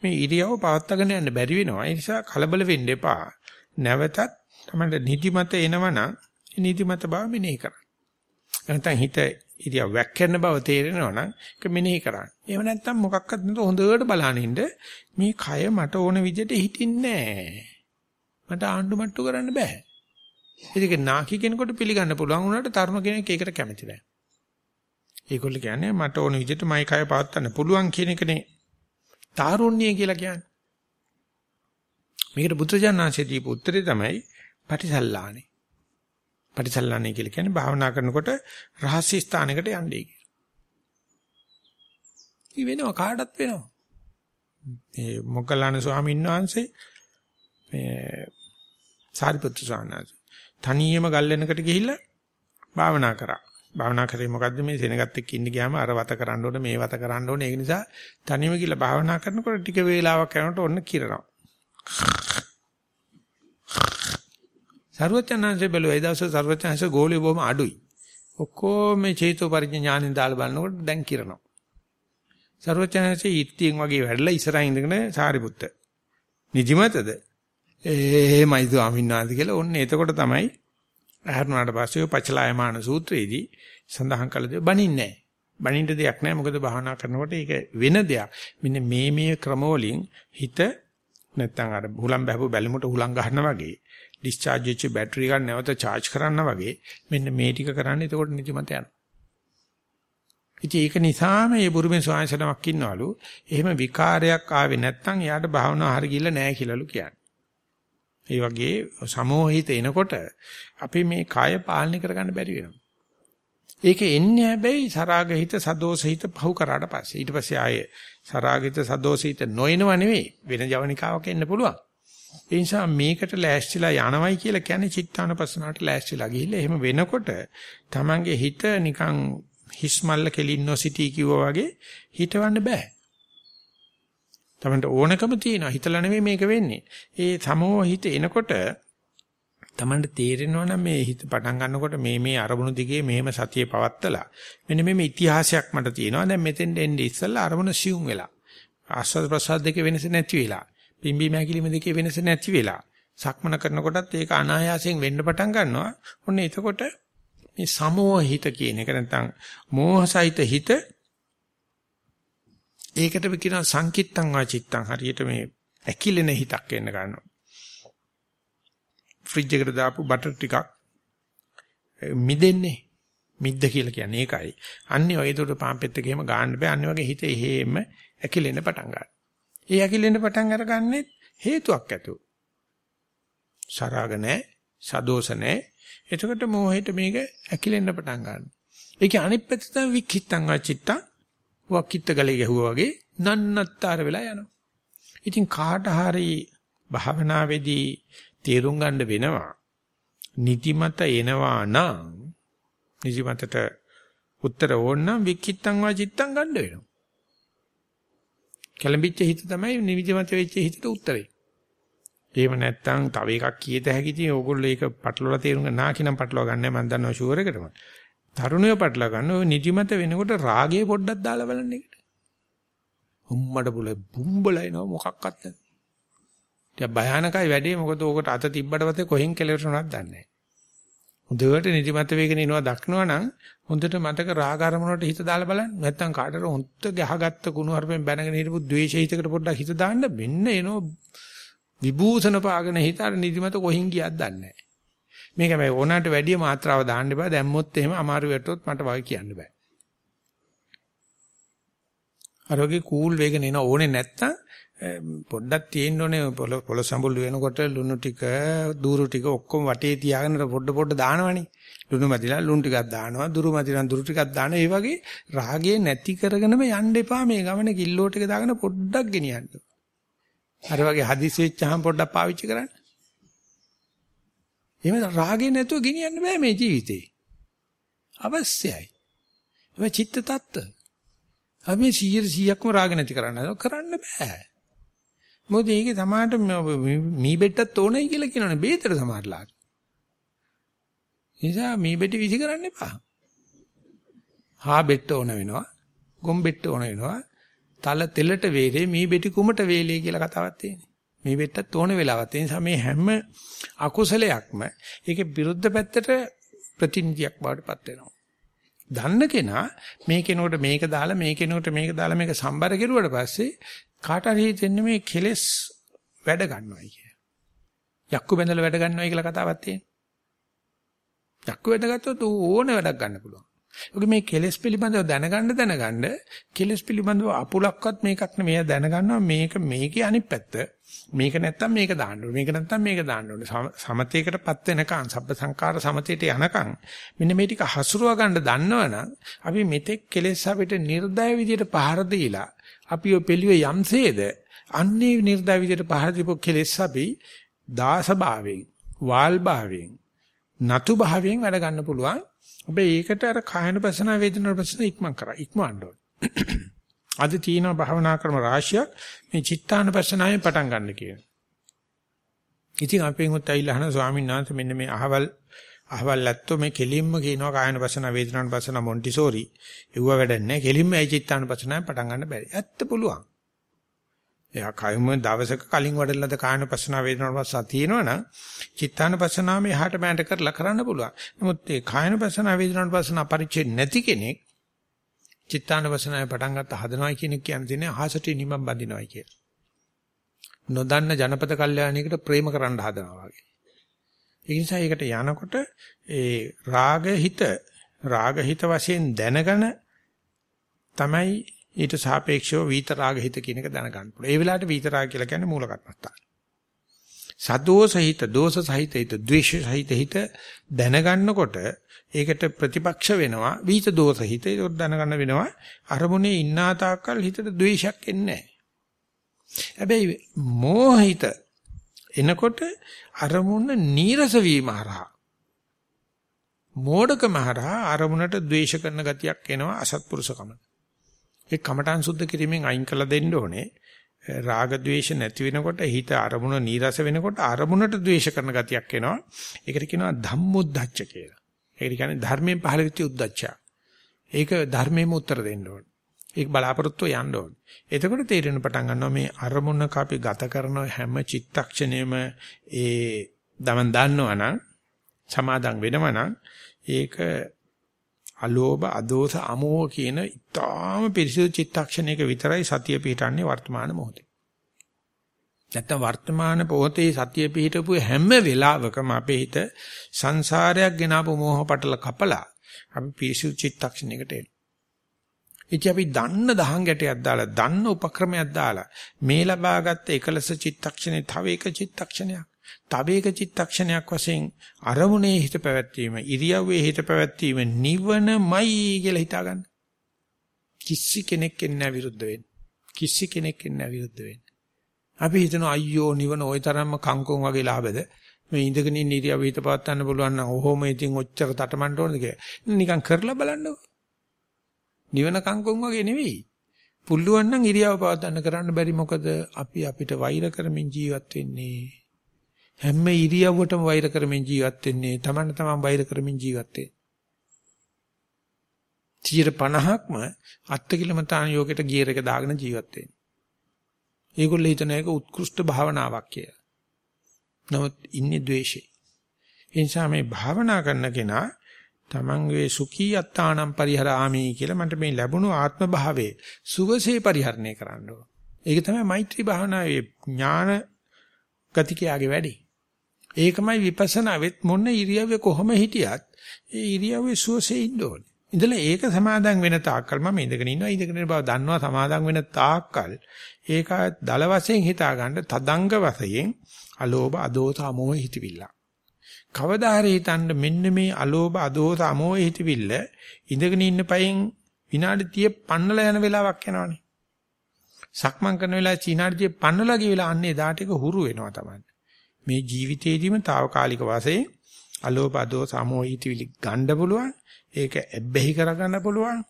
මේ ඉරියව පවත්වාගෙන යන්න බැරි වෙනවා. ඒ නිසා කලබල වෙන්න එපා. නැවතත් තමයි නිදිමත එනවනම් නිදිමත බව මෙනෙහි කරන්න. නැත්නම් හිත ඉරියව් වැක්කෙන බව තේරෙනවා නම් ඒක මෙනෙහි කරන්න. එහෙම නැත්නම් මොකක්වත් නැතුව හොඳට බලනින්න මේ කය මට ඕන විදිහට හිටින්නේ නැහැ. මට ආණ්ඩු මට්ටු කරන්න බෑ. ඒක නාකි කෙනෙකුට පිළිගන්න පුළුවන් වුණාට තරුණ කෙනෙක් ඒකට කැමති නැහැ. ඒගොල්ලෝ කියන්නේ මට ඕන විදිහට මයි කය පවත්වන්න පුළුවන් කියන එකනේ තාරුණ්‍ය කියලා කියන්නේ. මේකට බුදුජානනාංශයේ දීපු උත්තරේ තමයි පටිසල්ලානේ. පටිසල්ලානේ කියලා කියන්නේ භාවනා කරනකොට රහස්‍ය ස්ථානයකට යන්නේ කියලා. ඊ වෙනවා කාටත් වෙනවා. මේ මොග්ගල්ලාන ස්වාමීන් වහන්සේ මේ සාරිපුත්‍ර ස්වාමීන් වහන්සේ තනියම ගල්ලෙනකට ගිහිල්ලා භාවනා කරා. භාවනා කරේ මොකද්ද මේ සෙනගත් එක්ක ඉන්න ගියාම අර වත කරන්න ඕනේ මේ වත කරන්න ඕනේ ඒක නිසා තනියම ගිහලා භාවනා කරනකොට ටික වේලාවක් යනකොට ඔන්න කිරනවා. සර්වඥාන්සේ බැලුවා ඒ දවස්වල සර්වඥාන්සේ ගෝලිය බොහොම අඩුයි. ඔක්කොම මේ චේතෝ පරිඥාණයෙන් දාලා බලනකොට දැන් කිරනවා. සර්වඥාන්සේ ඊත්තියෙන් වගේ වැඩලා ඉස්සරහින් ඉඳගෙන සාරිපුත්ත. නිදිමතද? එහෙමයි ස්වාමීන් වහන්සේ කියලා ඔන්න එතකොට තමයි ඇහැරුණාට පස්සේ ඔය පචලායමාන සූත්‍රයේදී සඳහන් කළ දේ බනින්නේ නැහැ. බනින්න දෙයක් නැහැ. මොකද භාවනා කරනකොට ඒක වෙන දෙයක්. මෙන්න මේ මේ ක්‍රමවලින් හිත නැත්තම් අර හුලම් බහපු බැලුමට හුලම් ගන්නවා වගේ ඩිස්චාර්ජ් වෙච්ච බැටරි එක නැවත charge කරන්න වගේ මෙන්න මේ ටික කරන්න එතකොට නිදිමත යනවා. ඉතින් ඒක නිසාම මේ බුරුමේ ස්වාමීසනමක් ඉන්නවලු එහෙම විකාරයක් ආවේ නැත්නම් එයාට භාවනාව හරි ගිල්ල නැහැ කියලාලු කියන්නේ. ඒ වගේ සමෝහිත එනකොට අපි මේ කය පාලනය කරගන්න බැරි වෙනවා. ඒක එන්නේ හැබැයි සරාගහිත සදෝසහිත පහු කරාට පස්සේ ඊට පස්සේ ආයේ සරාගිත සදෝසහිත නොයනව නෙවෙයි වෙන ජවනිකාවක් එන්න පුළුවන්. ඒ නිසා මේකට ලෑස්තිලා යනවයි කියලා කියන්නේ චිත්තානපස්සනාවට ලෑස්තිලා ගිහිල්ලා එහෙම වෙනකොට Tamange හිත නිකන් හිස්මල්ල කෙලින් නොසිටී කිව්වා වගේ හිතවන්න බෑ. Tamanට ඕනකම තියෙනවා හිතලා නෙවෙයි මේක වෙන්නේ. ඒ සමෝහ හිත එනකොට Tamanට තේරෙනවා නම් මේ හිත පටන් ගන්නකොට මේ මේ අරමුණු දිගේ මෙහෙම සතිය පවත්තලා මෙන්න මේ ඉතිහාසයක් මට තියෙනවා. දැන් මෙතෙන් එන්නේ ඉස්සල්ලා අරමුණ සියුම් වෙලා. ආස්වාද ප්‍රසාද දෙකේ වෙනස නැති වෙලා. පිම්බි මෑකිලිම දෙකේ වෙනස නැති වෙලා. සක්මන කරනකොටත් ඒක අනායාසයෙන් වෙන්න පටන් ගන්නවා. ඔන්න එතකොට මේ සමෝහිත කියන එක නැත්නම් මෝහසහිත හිත ඒකට කියනවා සංකිට්තං වාචිත්තං හරියට මේ ඇකිලෙන හිතක් එන්න ගන්නවා. ෆ්‍රිජ් එකට දාපු බටර් ටිකක් මිදෙන්නේ. මිද්ද කියලා කියන්නේ ඒකයි. අන්නේ ඔය ඒකට පාම්පෙත් එකේම ගන්න බෑ. අන්නේ වගේ හිත එහෙම ඇකිලෙන්න පටන් ගන්නවා. ඒ ඇකිලෙන්න පටන් අරගන්නේ හේතුවක් ඇතුව. සරාග නැහැ, සදෝෂ නැහැ. එතකොට මොහේට මේක ඇකිලෙන්න පටන් ගන්නවා. ඒකේ අනිත් පැත්ත තමයි වික්ඛිත්තං වාචිත්තං වක්කිට ගලේ ගැහුවා වගේ නන්නත්තර වෙලා යනවා. ඉතින් කාට හරි භාවනාවේදී තේරුම් ගන්න වෙනවා. නිතිමත එනවා නම් නිතිමතට උත්තර ඕන නම් වික්කිත්තං වා චිත්තං ගන්න වෙනවා. කැළඹිච්ච හිත තමයි නිවිජමත වෙච්ච හිතට උත්තරේ. එහෙම නැත්නම් තව එකක් කීත හැකි ඉතින් ඕගොල්ලෝ ඒක පටලවලා තේරුම් ගන්න නාකිනම් පටලවා ගන්න මම දන්නවා ෂුවර් එකටම. තරුණයෝ පටලවා ගන්න ඔය නිදිමත වෙනකොට රාගයේ පොඩ්ඩක් දාලා බලන්න එකට. උම්මඩ බුල බුම්බලයිනව මොකක්වත් නැහැ. ටික භයානකයි වැඩේ මොකද ඕකට අත තිබ්බට පස්සේ කොහෙන් කෙලවරුණක් දන්නේ නැහැ. හොඳට නිදිමත වේගෙන ඉනවා දක්නවා නම් හොඳට මතක රාග අරමුණට හිත දාලා බලන්න. නැත්තම් කාටද හොන්ත ගහගත්ත කුණු හarpෙන් බැනගෙන හිටපු ද්වේෂහිතකට පොඩ්ඩක් හිත දාන්න මෙන්න එනෝ විභූෂණ පාගන හිත අර නිදිමත කොහින් ගියත් දන්නේ නැහැ. මේක මේ ඕනකට වැඩි මාත්‍රාව දාන්න එපා. දැම්මොත් එහෙම අමාරු වැටුවොත් මට වගේ කියන්න බෑ. අර වගේ කූල් වේගන එන ඕනේ නැත්තම් පොඩ්ඩක් තියෙන්න ඕනේ පොළ සම්බුල් වෙනකොට ලුණු ටික දూరు ටික ඔක්කොම වටේ තියාගෙන පොඩ පොඩ දානවනේ. ලුණු මැදිලා ලුණු ටිකක් දානවා, දුරු මැදිලා දුරු ටිකක් දානවා. ඒ වගේ රාගය නැති කරගෙනම යන්න එපා මේ ගමන කිල්ලෝ ටික දාගෙන පොඩ්ඩක් ගෙනියන්න. අර වගේ හදිසි වෙච්චහම පොඩ්ඩක් පාවිච්චි කරන්න. එහෙම රාගේ නැතුව ගෙනියන්න බෑ මේ ජීවිතේ. අවශ්‍යයි. ඒ චිත්ත tatt. අපි 100%ක්ම රාග නැති කරන්න කරන්න බෑ. මොකද ඒකේ සමාහට මී බෙට්ටත් ඕනයි කියලා කියනවනේ බේතර සමාහටලාට. නිසා මේ බෙටි විසි කරන්න එපා. හා බෙට්ට ඕන වෙනවා. ගොම් බෙට්ට ඕන වෙනවා. තල තෙලට වේලේ මේ බෙටි කුමට වේලේ කියලා කතාවක් තියෙනවා. මේ බෙට්ටත් ඕන වෙලාවක්. ඒ නිසා මේ හැම අකුසලයක්ම ඒකේ විරුද්ධ පැත්තට ප්‍රතිනිධියක් බවට පත් වෙනවා. දන්න කෙනා මේ කෙනෙකුට මේක දාලා මේ කෙනෙකුට මේක දාලා මේක සම්බර කෙරුවට පස්සේ කාට හරි හිතෙන්නේ මේ කෙලෙස් වැඩ ගන්නවයි කිය. යක්කු බැඳලා වැඩ ගන්නවයි කියලා කතාවක් තියෙනවා. යක්කු වැඩ ගත්තොත් ඕන වැඩක් ගන්න පුළුවන්. ඔක මේ කෙලෙස් පිළිබඳව දැනගන්න දැනගන්න කෙලෙස් පිළිබඳව අපුලක්වත් මේකක් නෙමෙයි දැනගන්නවා මේක මේකේ අනිත් පැත්ත මේක නැත්තම් මේක දාන්න ඕනේ මේක නැත්තම් මේක දාන්න ඕනේ සමතේකටපත් වෙනකන් සබ්බ සංකාර සමතේට යනකන් මෙන්න මේ ටික හසුරුව ගන්න දන්නවනම් අපි මෙතෙක් කෙලෙස් අපිට නිර්දය විදියට පහර දීලා අපි ඔය පිළිවෙ යම්සේද අන්නේ නිර්දය විදියට පහර දීපු කෙලෙස් අපි දාස භාවයෙන් වාල් භාවයෙන් නතු භාවයෙන් වැඩ ගන්න පුළුවන් හැබැයි ඒකට අර කායන පසන වේදනා පසන ඉක්මන් කරා ඉක්මවන්න ඕනේ. [clears throat] අද තියෙන භාවනා ක්‍රම රාශියක් මේ චිත්තාන පසනාවෙන් පටන් ගන්න කියන. ඉතින් අපෙන් උත් ඇවිල්ලා අහන ස්වාමීන් වහන්සේ මෙන්න මේ අහවල් අහවල් ඇත්තෝ මේ කෙලින්ම කියනවා කායන පසන වේදනාන පසන මොන්ටිසෝරි. ඒව වැඩක් නැහැ. කෙලින්ම ඒ චිත්තාන පසනාවෙන් පටන් ගන්න බැරි. ඇත්ත පුළුවන්. එයා කයම දවසක කලින් වඩලද කායනපස්සන වේදනාවපස්සා තියෙනවනම් චිත්තානපස්සනාව මෙහාට බෑන්ට කරලා කරන්න පුළුවන්. නමුත් ඒ කායනපස්සන වේදනාවපස්සන පරිච්ඡේ නැති කෙනෙක් චිත්තානපස්සනාවේ පටන් ගත්ත හදනවා කියන එක කියන්නේ අහසට නිමම් බඳිනවයි කියලා. නොදන්න ජනපද කල්යාණිකට ප්‍රේම කරන්න හදනවා වගේ. ඒ නිසා ඒකට යනකොට ඒ රාගහිත රාගහිත වශයෙන් දැනගෙන තමයි ඊට සාපේක්ෂව විතරාග හිත කියන එක දැනගන්න පුළුවන්. ඒ වෙලාවට විතරාග කියලා කියන්නේ මූල කර්මස්ථාන. සදෝස හිත, දෝෂ සහිත හිත, ද්වේෂ සහිත හිත දැනගන්නකොට ඒකට ප්‍රතිපක්ෂ වෙනවා විිත දෝෂ හිත. ඒක දැනගන්න වෙනවා අරමුණේ ඉන්නා තාක්කල් හිතට ද්වේෂයක් එන්නේ හැබැයි මෝහිත එනකොට අරමුණ නීරස වීම හරහා මෝඩකම හරහා අරමුණට ද්වේෂ කරන ගතියක් එනවා අසත්පුරුෂකම. ඒ කමඨං සුද්ධ කිරීමෙන් අයින් කළා දෙන්න ඕනේ. රාග ద్వේෂ නැති වෙනකොට හිත අරමුණ නීරස වෙනකොට අරමුණට ද්වේෂ කරන ගතියක් එනවා. ඒකට කියනවා ධම්මොද්දච්ච කියලා. ඒකට කියන්නේ ධර්මයෙන් පහළ වෙච්ච උද්දච්චය. ඒක ධර්මයෙන්ම උත්තර දෙන්න ඕනේ. ඒක බලාපොරොත්තු යන්න ඕනේ. එතකොට තේරෙන පටන් ගන්නවා මේ අරමුණක අපි ගත කරන හැම චිත්තක්ෂණයම ඒ දමන් දන්නවනම් සමාදම් වෙනවනම් ඒක අලෝභ අදෝස අමෝහ කියන ඊටාම පිරිසිදු චිත්තක්ෂණයක විතරයි සතිය පිහිටන්නේ වර්තමාන මොහොතේ. නැත්තම් වර්තමාන මොහොතේ සතිය පිහිටපු හැම වෙලාවකම අපේ හිත සංසාරයක් ගෙනාවු මෝහ පටල කපලා අපි පිරිසිදු චිත්තක්ෂණයකට එනවා. ඉතින් අපි දන්න දහං ගැටයක් දාලා දන්න උපක්‍රමයක් දාලා මේ ලබාගත් එකලස චිත්තක්ෂණේ තව එක චිත්තක්ෂණයක් තව එක චිත්තක්ෂණයක් වශයෙන් අරමුණේ හිත පැවැත්වීම ඉරියව්වේ හිත පැවැත්වීම නිවනමයි කියලා හිතාගන්න. කිසි කෙනෙක් එන්නේ විරුද්ධ වෙන්න. කිසි කෙනෙක් එන්නේ විරුද්ධ වෙන්න. අපි හිතනවා අයියෝ නිවන ওই තරම්ම කංකොන් වගේ ලාභද මේ ඉඳගෙන ඉන්න ඉරියව්ව හිත පවත්වන්න පුළුවන් නම් ඔහොම ඉතින් ඔච්චර තටමඬ ඕනද කියලා. නිකන් කරලා බලන්නකෝ. නිවන කංකොන් වගේ නෙවෙයි. පුළුවන් නම් ඉරියව්ව පවත්වන්න කරන්න බැරි මොකද අපි අපිට වෛර කරමින් ජීවත් වෙන්නේ. හැම ඉරියව්වටම වෛර කරමින් ජීවත් වෙන්නේ තමන්න තමන් වෛර කරමින් ජීවත් වෙන්නේ 50ක්ම අත්කිලමතාන යෝගයට ගියර් එක දාගෙන ජීවත් වෙන්නේ. ඒගොල්ලෝ හිතන එක උත්කෘෂ්ඨ භාවනාවක් කියලා. නමුත් ඉන්නේ ද්වේෂේ. ඒ නිසා මේ භාවනා කරන කෙනා තමන්ගේ සුඛී අත්තානම් පරිහරාමි කියලා මන්ට මේ ලැබුණු ආත්ම භාවයේ සුවසේ පරිහරණය කරන්න ඕන. ඒක තමයි මෛත්‍රී භාවනාවේ ඥාන ගතිකයාගේ වැඩි. ඒකමයි විපස්සනා වෙත් මොන ඉරියව්වේ කොහොම හිටියත් ඒ ඉරියව්වේ සුවසේ ඉන්න ඕනේ. ඉඳලා ඒක සමාදන් වෙන තාක්කල් මම ඉඳගෙන ඉන්නවා ඉඳගෙන ඉන්න බව දන්නවා සමාදන් වෙන තාක්කල් ඒක දල වශයෙන් හිතා ගන්න තදංග වශයෙන් අලෝභ අදෝස අමෝහ හිතවිල්ල. කවදා හරි හිතන්න මෙන්න මේ අලෝභ අදෝස අමෝහ හිතවිල්ල ඉඳගෙන ඉන්න පයින් විනාඩි 30 පන්නලා යන වෙලාවක් යනවනේ. සක්මන් කරන වෙලාවේ චීනාඩියේ පන්නලා ගිය වෙලාව අන්නේ එදාට ඒක හුරු වෙනවා තමයි. මේ ජීවිතේදීම తాවකාලික වශයෙන් අලෝභ අදෝ සමෝහිතවිලි ගන්න පුළුවන් ඒක ඇබ්බැහි කරගන්න පුළුවන්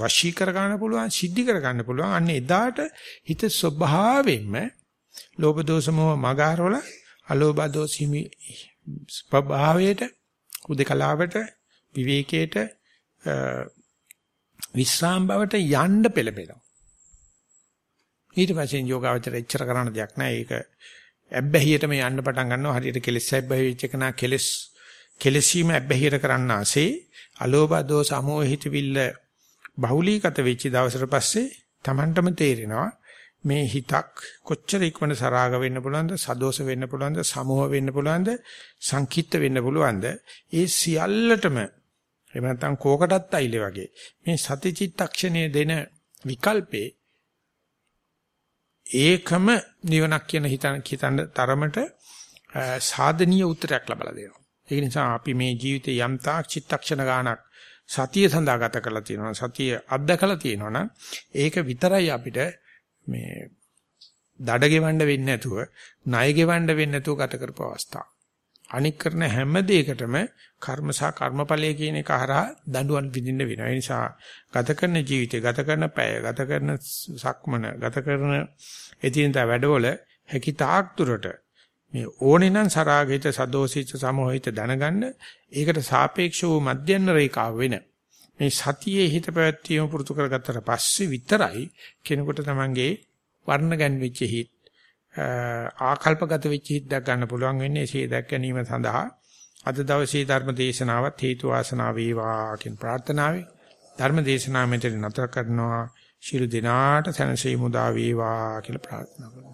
වශී කරගන්න පුළුවන් සිද්ධි කරගන්න පුළුවන් අන්න එදාට හිත ස්වභාවයෙන්ම ලෝභ දෝෂ මොහ මගහරවල අලෝභ දෝෂ හිමි ස්වභාවයට උදේකලාවට විවේකයට විස්රාම් බවට යන්න පෙළඹෙනවා. ඊට පස්සේ යෝගාවචර එච්චර කරන්න දෙයක් නැහැ. ඒක ඇබ්බැහියටම යන්න පටන් ගන්නවා. හරියට කෙලෙස් ඇබ්බැහි වෙච්ච එක නා කෙලෙස් කෙලසීම ඇබ්බැහියට කරන්න ආසේ අලෝභ දෝස අමෝහිත විල්ල බහුලීගත වෙච්ච දවසට පස්සේ Tamanටම තේරෙනවා මේ හිතක් කොච්චර ඉක්මන සරාග වෙන්න පුළුවන්ද සදෝෂ වෙන්න පුළුවන්ද සමෝහ වෙන්න පුළුවන්ද සංකීර්ත වෙන්න පුළුවන්ද ඒ සියල්ලටම එහෙම නැත්නම් කෝකටත් අයිලේ වගේ මේ සතිචිත්තක්ෂණයේ දෙන විකල්පේ ඒකම නිවනක් කියන හිතන හිතන තරමට සාධනීය උත්තරයක් ලබා දෙනවා. ඒ නිසා අපි මේ ජීවිතේ යම් තාක් චිත්තක්ෂණ ගානක් සතිය සඳහා ගත කරලා තියෙනවා. සතිය අත්දකලා තියෙනවා නම් ඒක විතරයි අපිට මේ දඩ ගෙවන්න වෙන්නේ නැතුව, ණය ගෙවන්න වෙන්නේ නැතුව ගත කරපු අවස්ථාව. අනික් කරන හැම දෙයකටම කර්ම සහ කර්මඵලයේ කියන එක හරහා දඬුවම් විඳින්න වෙනවා. ඒ නිසා ගත කරන ජීවිතය, ගත කරන පැය, ගත කරන සක්මන, ගත කරන එදිනදා වැඩවල හැකි තාක් දුරට මේ ඕනේ නම් සරාගිත සදෝසිත සමෝහිත දැනගන්න ඒකට සාපේක්ෂ වූ මධ්‍යන්න රේඛාව වෙන මේ සතියේ හිත පැවැත්වීම පුරුදු කරගත්තට පස්සේ විතරයි කෙනෙකුට තමන්ගේ වර්ණ ගැන්විච්ච හිත් ආකල්පගත වෙච්ච හිත් දැක් ගන්න පුළුවන් වෙන්නේ එසේ දැක් ගැනීම සඳහා. අද දවසේ ධර්ම දේශනාවත් හේතු වාසනා වේවා කියන ප්‍රාර්ථනාවයි ධර්ම දේශනාව මෙතන නතර කරනවා. ශිරු දිනාට සැනසීම උදා වේවා කියලා ප්‍රාර්ථනා කරනවා.